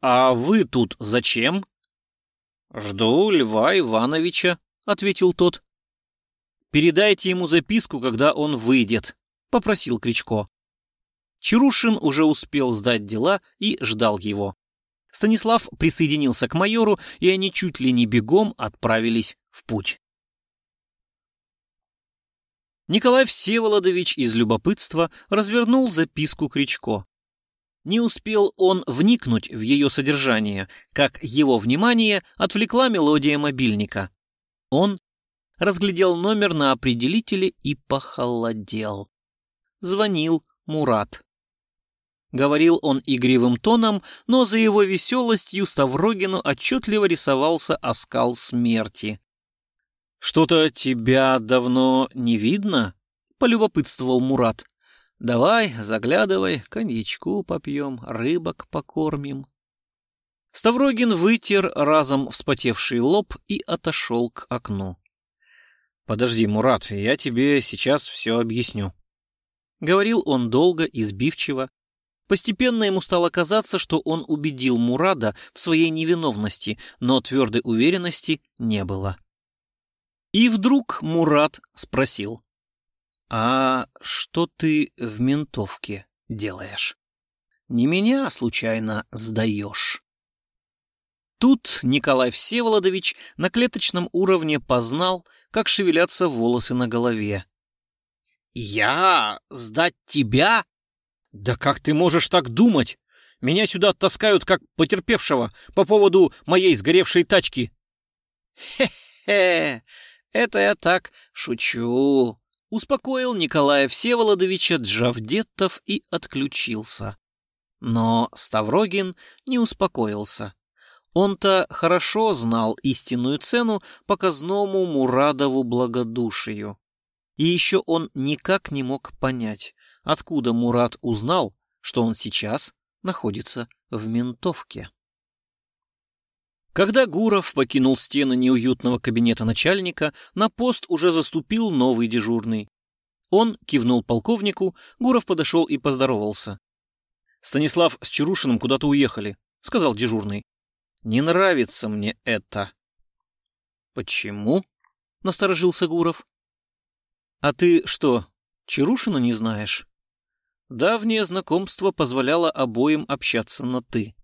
«А вы тут зачем?» «Жду Льва Ивановича», — ответил тот. «Передайте ему записку, когда он выйдет», — попросил Кричко. Чарушин уже успел сдать дела и ждал его. Станислав присоединился к майору, и они чуть ли не бегом отправились в путь. Николай Всеволодович из любопытства развернул записку Кричко. Не успел он вникнуть в ее содержание, как его внимание отвлекла мелодия мобильника. Он разглядел номер на определителе и похолодел. Звонил Мурат. Говорил он игривым тоном, но за его веселостью Ставрогину отчетливо рисовался оскал смерти. «Что-то тебя давно не видно?» — полюбопытствовал Мурат. «Давай, заглядывай, коньячку попьем, рыбок покормим». Ставрогин вытер разом вспотевший лоб и отошел к окну. «Подожди, Мурат, я тебе сейчас все объясню». Говорил он долго и сбивчиво. Постепенно ему стало казаться, что он убедил Мурада в своей невиновности, но твердой уверенности не было. И вдруг Мурат спросил. «А что ты в ментовке делаешь? Не меня, случайно, сдаешь?» Тут Николай Всеволодович на клеточном уровне познал, как шевелятся волосы на голове. «Я? Сдать тебя?» «Да как ты можешь так думать? Меня сюда таскают как потерпевшего по поводу моей сгоревшей тачки». «Хе-хе, это я так шучу», — успокоил Николая Всеволодовича Джавдеттов и отключился. Но Ставрогин не успокоился. Он-то хорошо знал истинную цену показному Мурадову благодушию. И еще он никак не мог понять, откуда Мурад узнал, что он сейчас находится в ментовке. Когда Гуров покинул стены неуютного кабинета начальника, на пост уже заступил новый дежурный. Он кивнул полковнику, Гуров подошел и поздоровался. «Станислав с Чарушиным куда-то уехали», — сказал дежурный. Не нравится мне это. Почему? Насторожился Гуров. А ты что, Чарушина не знаешь? Давнее знакомство позволяло обоим общаться на «ты».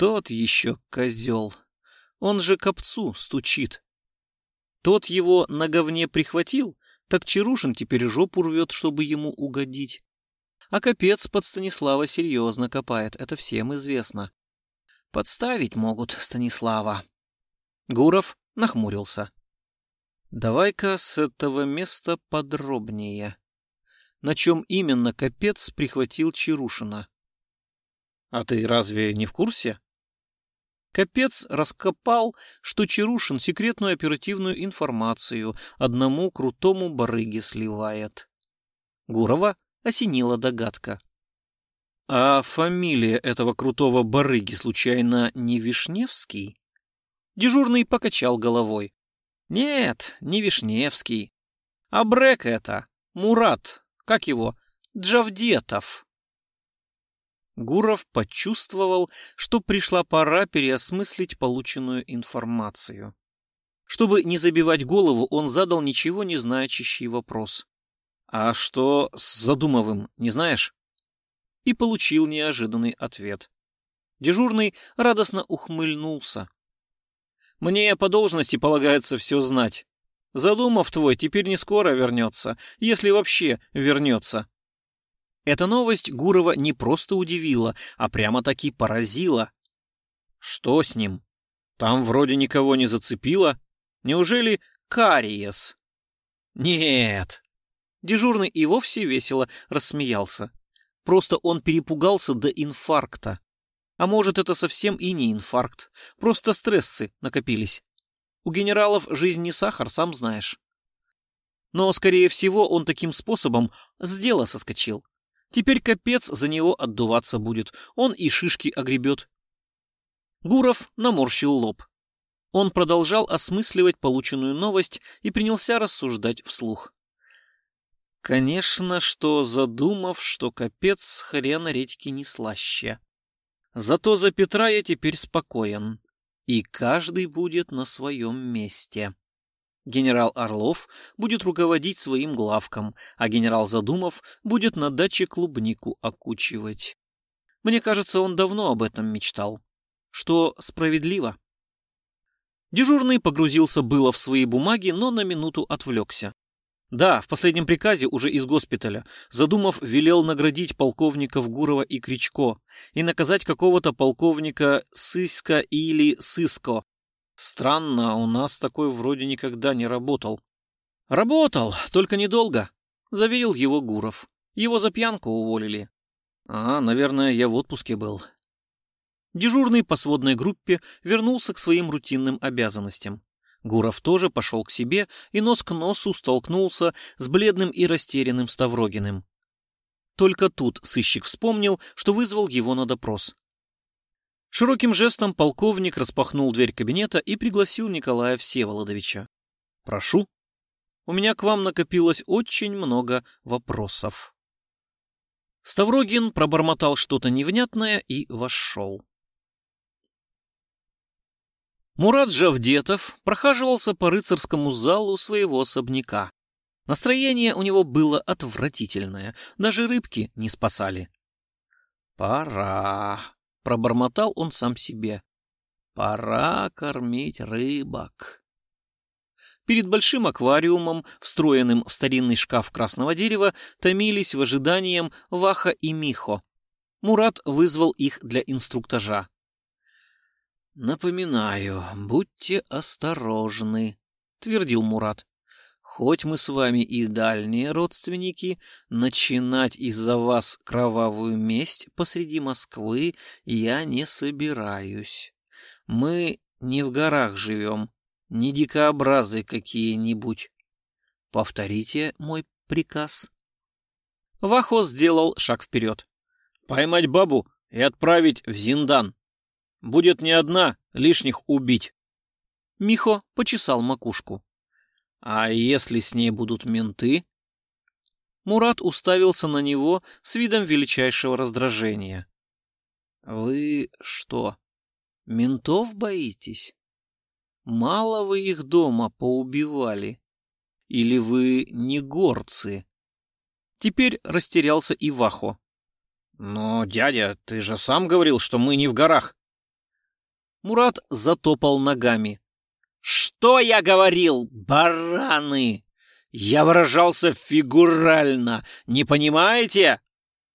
Тот еще козел. Он же копцу стучит. Тот его на говне прихватил, так Чарушин теперь жопу рвет, чтобы ему угодить. А капец под Станислава серьезно копает, это всем известно. Подставить могут Станислава. Гуров нахмурился. Давай-ка с этого места подробнее. На чем именно капец прихватил Чарушина? А ты разве не в курсе? Капец раскопал, что Чарушин секретную оперативную информацию одному крутому барыге сливает. Гурова осенила догадка. А фамилия этого крутого барыги случайно не Вишневский? Дежурный покачал головой. Нет, не Вишневский. А Брек это, Мурат, как его, Джавдетов. Гуров почувствовал, что пришла пора переосмыслить полученную информацию. Чтобы не забивать голову, он задал ничего не значащий вопрос. «А что с Задумовым, не знаешь?» и получил неожиданный ответ. Дежурный радостно ухмыльнулся. «Мне по должности полагается все знать. Задумав твой теперь не скоро вернется, если вообще вернется». Эта новость Гурова не просто удивила, а прямо-таки поразила. Что с ним? Там вроде никого не зацепило. Неужели кариес? Нет. Дежурный и вовсе весело рассмеялся. Просто он перепугался до инфаркта. А может, это совсем и не инфаркт. Просто стрессы накопились. У генералов жизнь не сахар, сам знаешь. Но, скорее всего, он таким способом с дела соскочил. Теперь капец за него отдуваться будет. Он и шишки огребет. Гуров наморщил лоб. Он продолжал осмысливать полученную новость и принялся рассуждать вслух. Конечно, что задумав, что капец хрена редьки не слаще. Зато за Петра я теперь спокоен, и каждый будет на своем месте. Генерал Орлов будет руководить своим главком, а генерал Задумов будет на даче клубнику окучивать. Мне кажется, он давно об этом мечтал. Что справедливо. Дежурный погрузился было в свои бумаги, но на минуту отвлекся. Да, в последнем приказе уже из госпиталя Задумав велел наградить полковников Гурова и Кричко и наказать какого-то полковника Сыска или Сыско. Странно, у нас такой вроде никогда не работал. Работал, только недолго, заверил его Гуров. Его за пьянку уволили. А, наверное, я в отпуске был. Дежурный по сводной группе вернулся к своим рутинным обязанностям. Гуров тоже пошел к себе и нос к носу столкнулся с бледным и растерянным Ставрогиным. Только тут сыщик вспомнил, что вызвал его на допрос. Широким жестом полковник распахнул дверь кабинета и пригласил Николая Всеволодовича. «Прошу. У меня к вам накопилось очень много вопросов». Ставрогин пробормотал что-то невнятное и вошел. Мурат Жавдетов прохаживался по рыцарскому залу своего особняка. Настроение у него было отвратительное, даже рыбки не спасали. «Пора», — пробормотал он сам себе, — «пора кормить рыбок». Перед большим аквариумом, встроенным в старинный шкаф красного дерева, томились в ожидании Ваха и Михо. Мурат вызвал их для инструктажа. «Напоминаю, будьте осторожны», — твердил Мурат. «Хоть мы с вами и дальние родственники, начинать из-за вас кровавую месть посреди Москвы я не собираюсь. Мы не в горах живем, не дикообразы какие-нибудь. Повторите мой приказ». Вахо сделал шаг вперед. «Поймать бабу и отправить в Зиндан», Будет не одна, лишних убить. Михо почесал макушку. А если с ней будут менты? Мурат уставился на него с видом величайшего раздражения. Вы что, ментов боитесь? Мало вы их дома поубивали? Или вы не горцы? Теперь растерялся и Вахо. Но, дядя, ты же сам говорил, что мы не в горах. Мурат затопал ногами. «Что я говорил, бараны? Я выражался фигурально, не понимаете?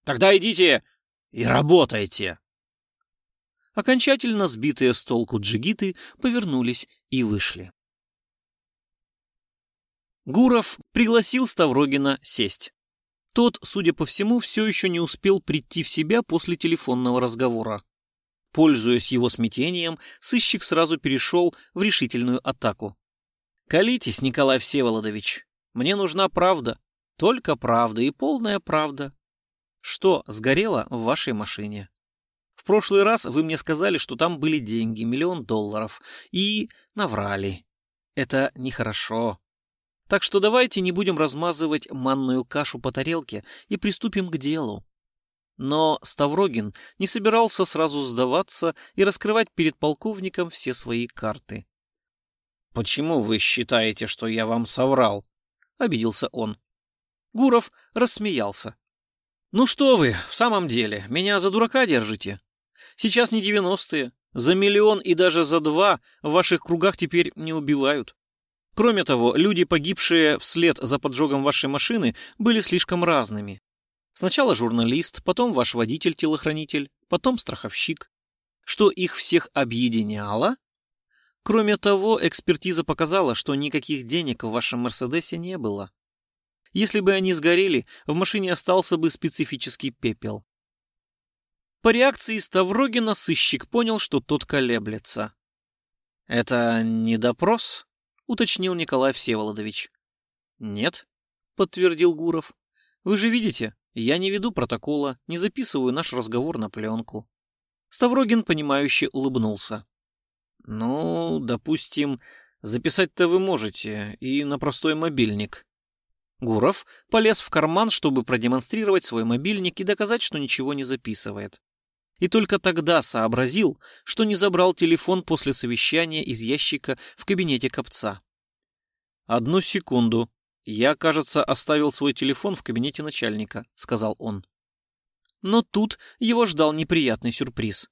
Тогда идите и работайте!» Окончательно сбитые с толку джигиты повернулись и вышли. Гуров пригласил Ставрогина сесть. Тот, судя по всему, все еще не успел прийти в себя после телефонного разговора. Пользуясь его смятением, сыщик сразу перешел в решительную атаку. «Колитесь, Николай Всеволодович. Мне нужна правда. Только правда и полная правда. Что сгорело в вашей машине? В прошлый раз вы мне сказали, что там были деньги, миллион долларов, и наврали. Это нехорошо. Так что давайте не будем размазывать манную кашу по тарелке и приступим к делу. Но Ставрогин не собирался сразу сдаваться и раскрывать перед полковником все свои карты. «Почему вы считаете, что я вам соврал?» — обиделся он. Гуров рассмеялся. «Ну что вы, в самом деле, меня за дурака держите? Сейчас не девяностые. За миллион и даже за два в ваших кругах теперь не убивают. Кроме того, люди, погибшие вслед за поджогом вашей машины, были слишком разными. Сначала журналист, потом ваш водитель-телохранитель, потом страховщик. Что их всех объединяло? Кроме того, экспертиза показала, что никаких денег в вашем Мерседесе не было. Если бы они сгорели, в машине остался бы специфический пепел. По реакции Ставрогина сыщик понял, что тот колеблется. «Это не допрос?» — уточнил Николай Всеволодович. «Нет», — подтвердил Гуров. «Вы же видите, я не веду протокола, не записываю наш разговор на пленку. Ставрогин, понимающе улыбнулся. Ну, допустим, записать-то вы можете, и на простой мобильник. Гуров полез в карман, чтобы продемонстрировать свой мобильник и доказать, что ничего не записывает. И только тогда сообразил, что не забрал телефон после совещания из ящика в кабинете копца. «Одну секунду», «Я, кажется, оставил свой телефон в кабинете начальника», — сказал он. Но тут его ждал неприятный сюрприз.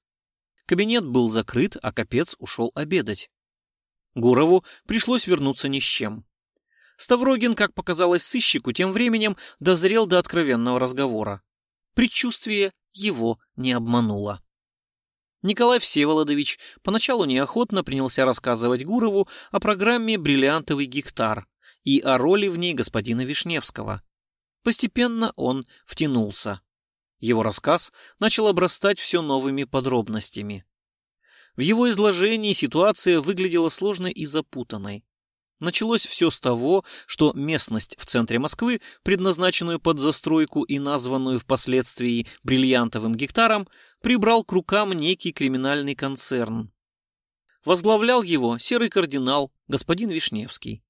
Кабинет был закрыт, а капец ушел обедать. Гурову пришлось вернуться ни с чем. Ставрогин, как показалось сыщику, тем временем дозрел до откровенного разговора. Предчувствие его не обмануло. Николай Всеволодович поначалу неохотно принялся рассказывать Гурову о программе «Бриллиантовый гектар» и о роли в ней господина Вишневского. Постепенно он втянулся. Его рассказ начал обрастать все новыми подробностями. В его изложении ситуация выглядела сложной и запутанной. Началось все с того, что местность в центре Москвы, предназначенную под застройку и названную впоследствии бриллиантовым гектаром, прибрал к рукам некий криминальный концерн. Возглавлял его серый кардинал, господин Вишневский.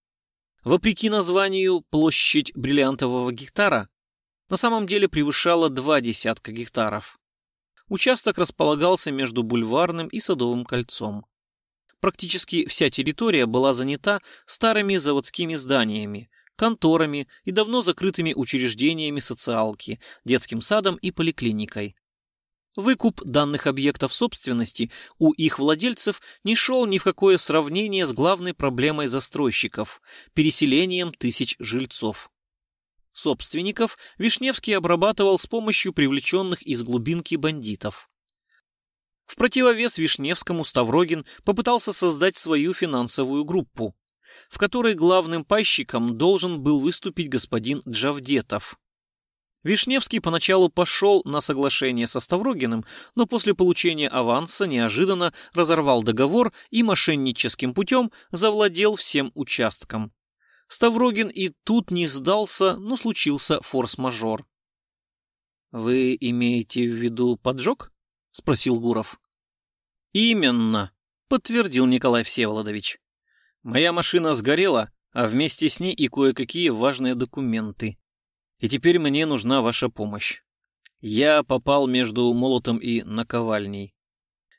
Вопреки названию площадь бриллиантового гектара на самом деле превышала два десятка гектаров. Участок располагался между Бульварным и Садовым кольцом. Практически вся территория была занята старыми заводскими зданиями, конторами и давно закрытыми учреждениями социалки, детским садом и поликлиникой. Выкуп данных объектов собственности у их владельцев не шел ни в какое сравнение с главной проблемой застройщиков – переселением тысяч жильцов. Собственников Вишневский обрабатывал с помощью привлеченных из глубинки бандитов. В противовес Вишневскому Ставрогин попытался создать свою финансовую группу, в которой главным пайщиком должен был выступить господин Джавдетов. Вишневский поначалу пошел на соглашение со Ставрогиным, но после получения аванса неожиданно разорвал договор и мошенническим путем завладел всем участком. Ставрогин и тут не сдался, но случился форс-мажор. «Вы имеете в виду поджог?» — спросил Гуров. «Именно», — подтвердил Николай Всеволодович. «Моя машина сгорела, а вместе с ней и кое-какие важные документы. И теперь мне нужна ваша помощь. Я попал между молотом и наковальней.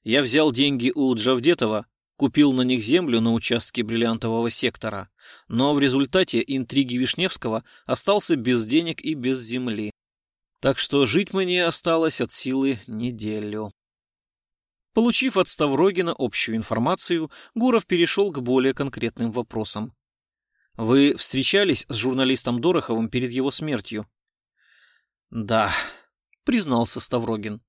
Я взял деньги у Джавдетова, купил на них землю на участке бриллиантового сектора, но в результате интриги Вишневского остался без денег и без земли. Так что жить мне осталось от силы неделю. Получив от Ставрогина общую информацию, Гуров перешел к более конкретным вопросам. «Вы встречались с журналистом Дороховым перед его смертью?» «Да», — признался Ставрогин.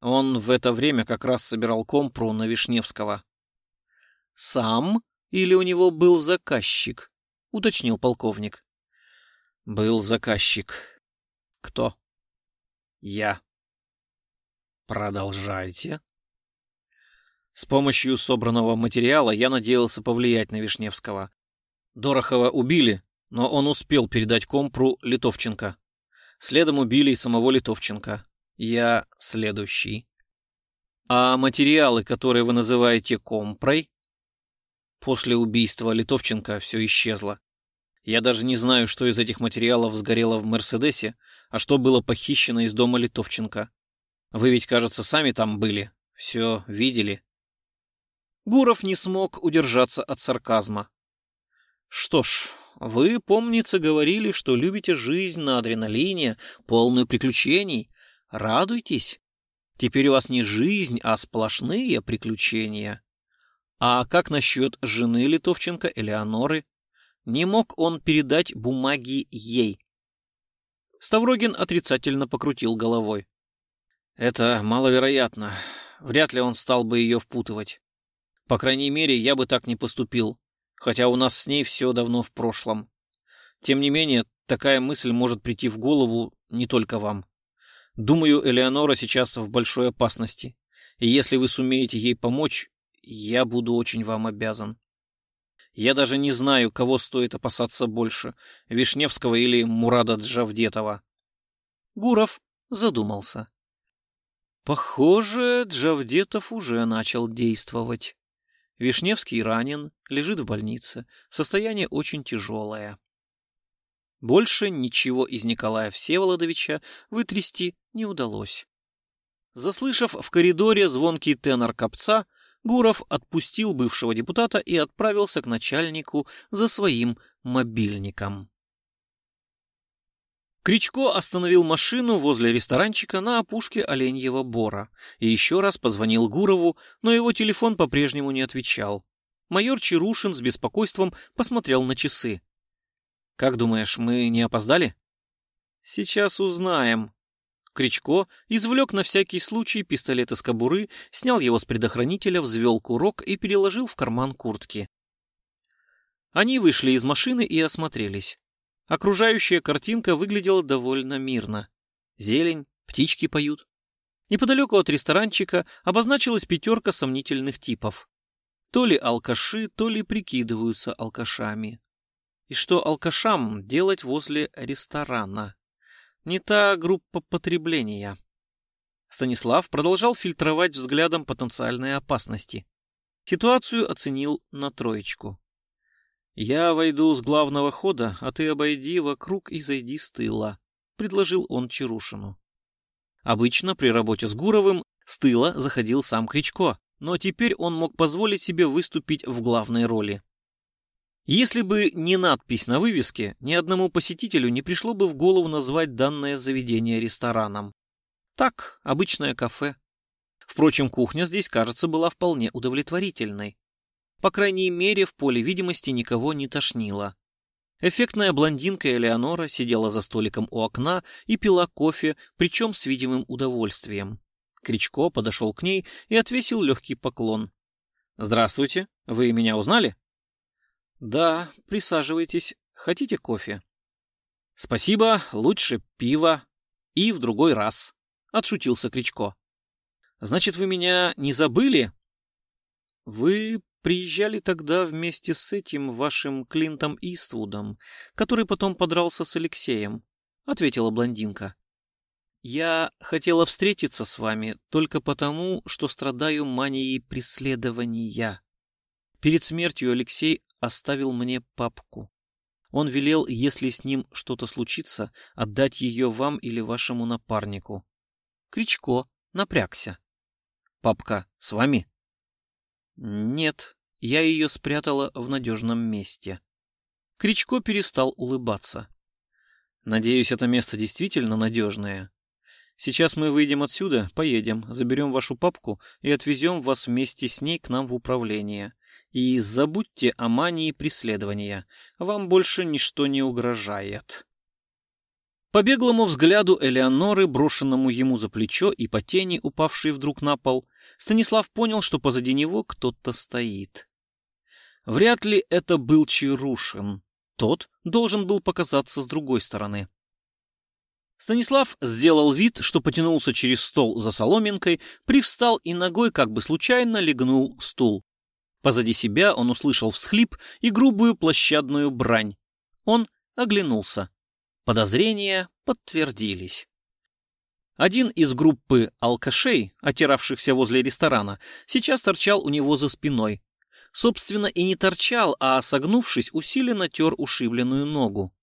Он в это время как раз собирал компру на Вишневского. «Сам или у него был заказчик?» — уточнил полковник. «Был заказчик. Кто?» Я. Продолжайте. С помощью собранного материала я надеялся повлиять на Вишневского. Дорохова убили, но он успел передать компру Литовченко. Следом убили и самого Литовченко. Я следующий. А материалы, которые вы называете компрой? После убийства Литовченко все исчезло. Я даже не знаю, что из этих материалов сгорело в Мерседесе, а что было похищено из дома Литовченко. Вы ведь, кажется, сами там были, все видели. Гуров не смог удержаться от сарказма. Что ж, вы, помнится, говорили, что любите жизнь на адреналине, полную приключений. Радуйтесь. Теперь у вас не жизнь, а сплошные приключения. А как насчет жены Литовченко, Элеоноры? Не мог он передать бумаги ей? Ставрогин отрицательно покрутил головой. Это маловероятно. Вряд ли он стал бы ее впутывать. По крайней мере, я бы так не поступил, хотя у нас с ней все давно в прошлом. Тем не менее, такая мысль может прийти в голову не только вам. Думаю, Элеонора сейчас в большой опасности, и если вы сумеете ей помочь, я буду очень вам обязан. Я даже не знаю, кого стоит опасаться больше, Вишневского или Мурада Джавдетова. Гуров задумался. Похоже, Джавдетов уже начал действовать. Вишневский ранен, лежит в больнице, состояние очень тяжелое. Больше ничего из Николая Всеволодовича вытрясти не удалось. Заслышав в коридоре звонкий тенор копца, Гуров отпустил бывшего депутата и отправился к начальнику за своим мобильником. Кричко остановил машину возле ресторанчика на опушке Оленьего Бора и еще раз позвонил Гурову, но его телефон по-прежнему не отвечал. Майор Чарушин с беспокойством посмотрел на часы. Как думаешь, мы не опоздали? Сейчас узнаем. Кричко извлек на всякий случай пистолет из кобуры, снял его с предохранителя, взвел курок и переложил в карман куртки. Они вышли из машины и осмотрелись. Окружающая картинка выглядела довольно мирно. Зелень, птички поют. Неподалеку от ресторанчика обозначилась пятерка сомнительных типов. То ли алкаши, то ли прикидываются алкашами. И что алкашам делать возле ресторана? Не та группа потребления. Станислав продолжал фильтровать взглядом потенциальные опасности. Ситуацию оценил на троечку. «Я войду с главного хода, а ты обойди вокруг и зайди с тыла», — предложил он Чарушину. Обычно при работе с Гуровым с тыла заходил сам Кричко, но теперь он мог позволить себе выступить в главной роли. Если бы не надпись на вывеске, ни одному посетителю не пришло бы в голову назвать данное заведение рестораном. Так, обычное кафе. Впрочем, кухня здесь, кажется, была вполне удовлетворительной. По крайней мере, в поле видимости никого не тошнило. Эффектная блондинка Элеонора сидела за столиком у окна и пила кофе, причем с видимым удовольствием. Кричко подошел к ней и отвесил легкий поклон. «Здравствуйте, вы меня узнали?» «Да, присаживайтесь. Хотите кофе?» «Спасибо, лучше пиво. И в другой раз», — отшутился Кричко. «Значит, вы меня не забыли?» «Вы приезжали тогда вместе с этим вашим Клинтом Иствудом, который потом подрался с Алексеем», — ответила блондинка. «Я хотела встретиться с вами только потому, что страдаю манией преследования. Перед смертью Алексей оставил мне папку. Он велел, если с ним что-то случится, отдать ее вам или вашему напарнику. Кричко напрягся. «Папка с вами?» «Нет, я ее спрятала в надежном месте». Кричко перестал улыбаться. «Надеюсь, это место действительно надежное. Сейчас мы выйдем отсюда, поедем, заберем вашу папку и отвезем вас вместе с ней к нам в управление. И забудьте о мании преследования. Вам больше ничто не угрожает. По беглому взгляду Элеоноры, брошенному ему за плечо и по тени, упавшей вдруг на пол, Станислав понял, что позади него кто-то стоит. Вряд ли это был Чарушин. Тот должен был показаться с другой стороны. Станислав сделал вид, что потянулся через стол за соломинкой, привстал и ногой как бы случайно легнул стул. Позади себя он услышал всхлип и грубую площадную брань. Он оглянулся. Подозрения подтвердились. Один из группы алкашей, отиравшихся возле ресторана, сейчас торчал у него за спиной. Собственно, и не торчал, а, согнувшись, усиленно тер ушибленную ногу.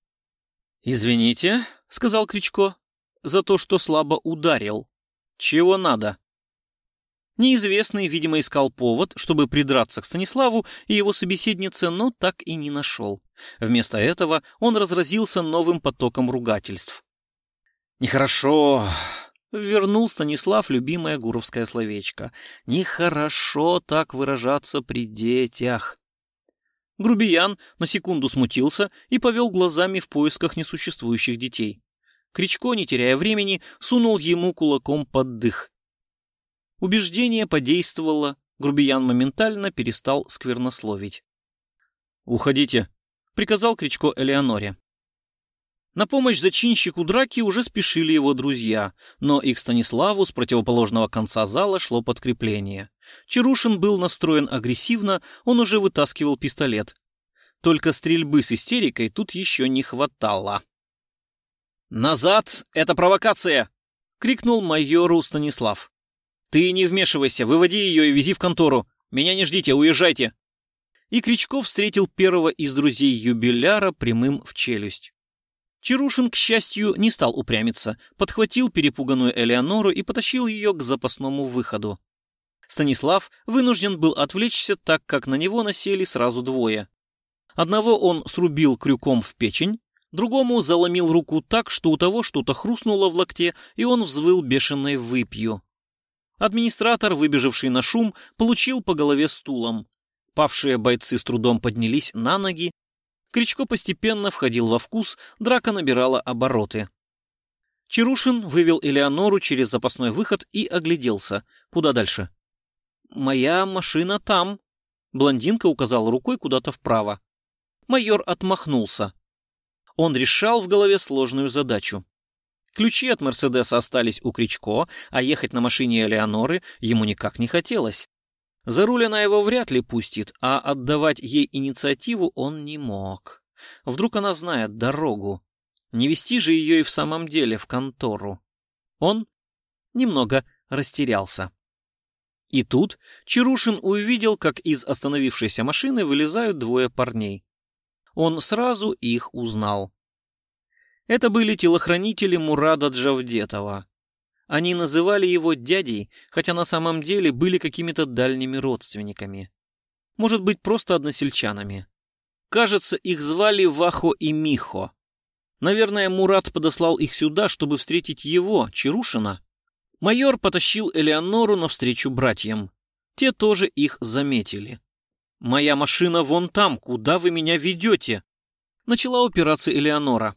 «Извините», — сказал Кричко, — «за то, что слабо ударил. Чего надо?» Неизвестный, видимо, искал повод, чтобы придраться к Станиславу и его собеседнице, но так и не нашел. Вместо этого он разразился новым потоком ругательств. «Нехорошо!» — вернул Станислав любимое гуровское словечко. «Нехорошо так выражаться при детях!» Грубиян на секунду смутился и повел глазами в поисках несуществующих детей. Кричко, не теряя времени, сунул ему кулаком под дых. Убеждение подействовало, грубиян моментально перестал сквернословить. «Уходите», — приказал Кричко Элеоноре. На помощь зачинщику драки уже спешили его друзья, но и к Станиславу с противоположного конца зала шло подкрепление. Чарушин был настроен агрессивно, он уже вытаскивал пистолет. Только стрельбы с истерикой тут еще не хватало. «Назад! Это провокация!» — крикнул майору Станислав. «Ты не вмешивайся, выводи ее и вези в контору. Меня не ждите, уезжайте!» И Кричков встретил первого из друзей юбиляра прямым в челюсть. Чарушин, к счастью, не стал упрямиться, подхватил перепуганную Элеонору и потащил ее к запасному выходу. Станислав вынужден был отвлечься, так как на него насели сразу двое. Одного он срубил крюком в печень, другому заломил руку так, что у того что-то хрустнуло в локте, и он взвыл бешеной выпью. Администратор, выбежавший на шум, получил по голове стулом. Павшие бойцы с трудом поднялись на ноги. Кричко постепенно входил во вкус, драка набирала обороты. Чарушин вывел Элеонору через запасной выход и огляделся. Куда дальше? «Моя машина там», — блондинка указала рукой куда-то вправо. Майор отмахнулся. Он решал в голове сложную задачу. Ключи от Мерседеса остались у Кричко, а ехать на машине Элеоноры ему никак не хотелось. За руль она его вряд ли пустит, а отдавать ей инициативу он не мог. Вдруг она знает дорогу. Не вести же ее и в самом деле в контору. Он немного растерялся. И тут Чарушин увидел, как из остановившейся машины вылезают двое парней. Он сразу их узнал. Это были телохранители Мурада Джавдетова. Они называли его дядей, хотя на самом деле были какими-то дальними родственниками. Может быть, просто односельчанами. Кажется, их звали Вахо и Михо. Наверное, Мурат подослал их сюда, чтобы встретить его, Чарушина. Майор потащил Элеонору навстречу братьям. Те тоже их заметили. «Моя машина вон там, куда вы меня ведете?» Начала упираться Элеонора.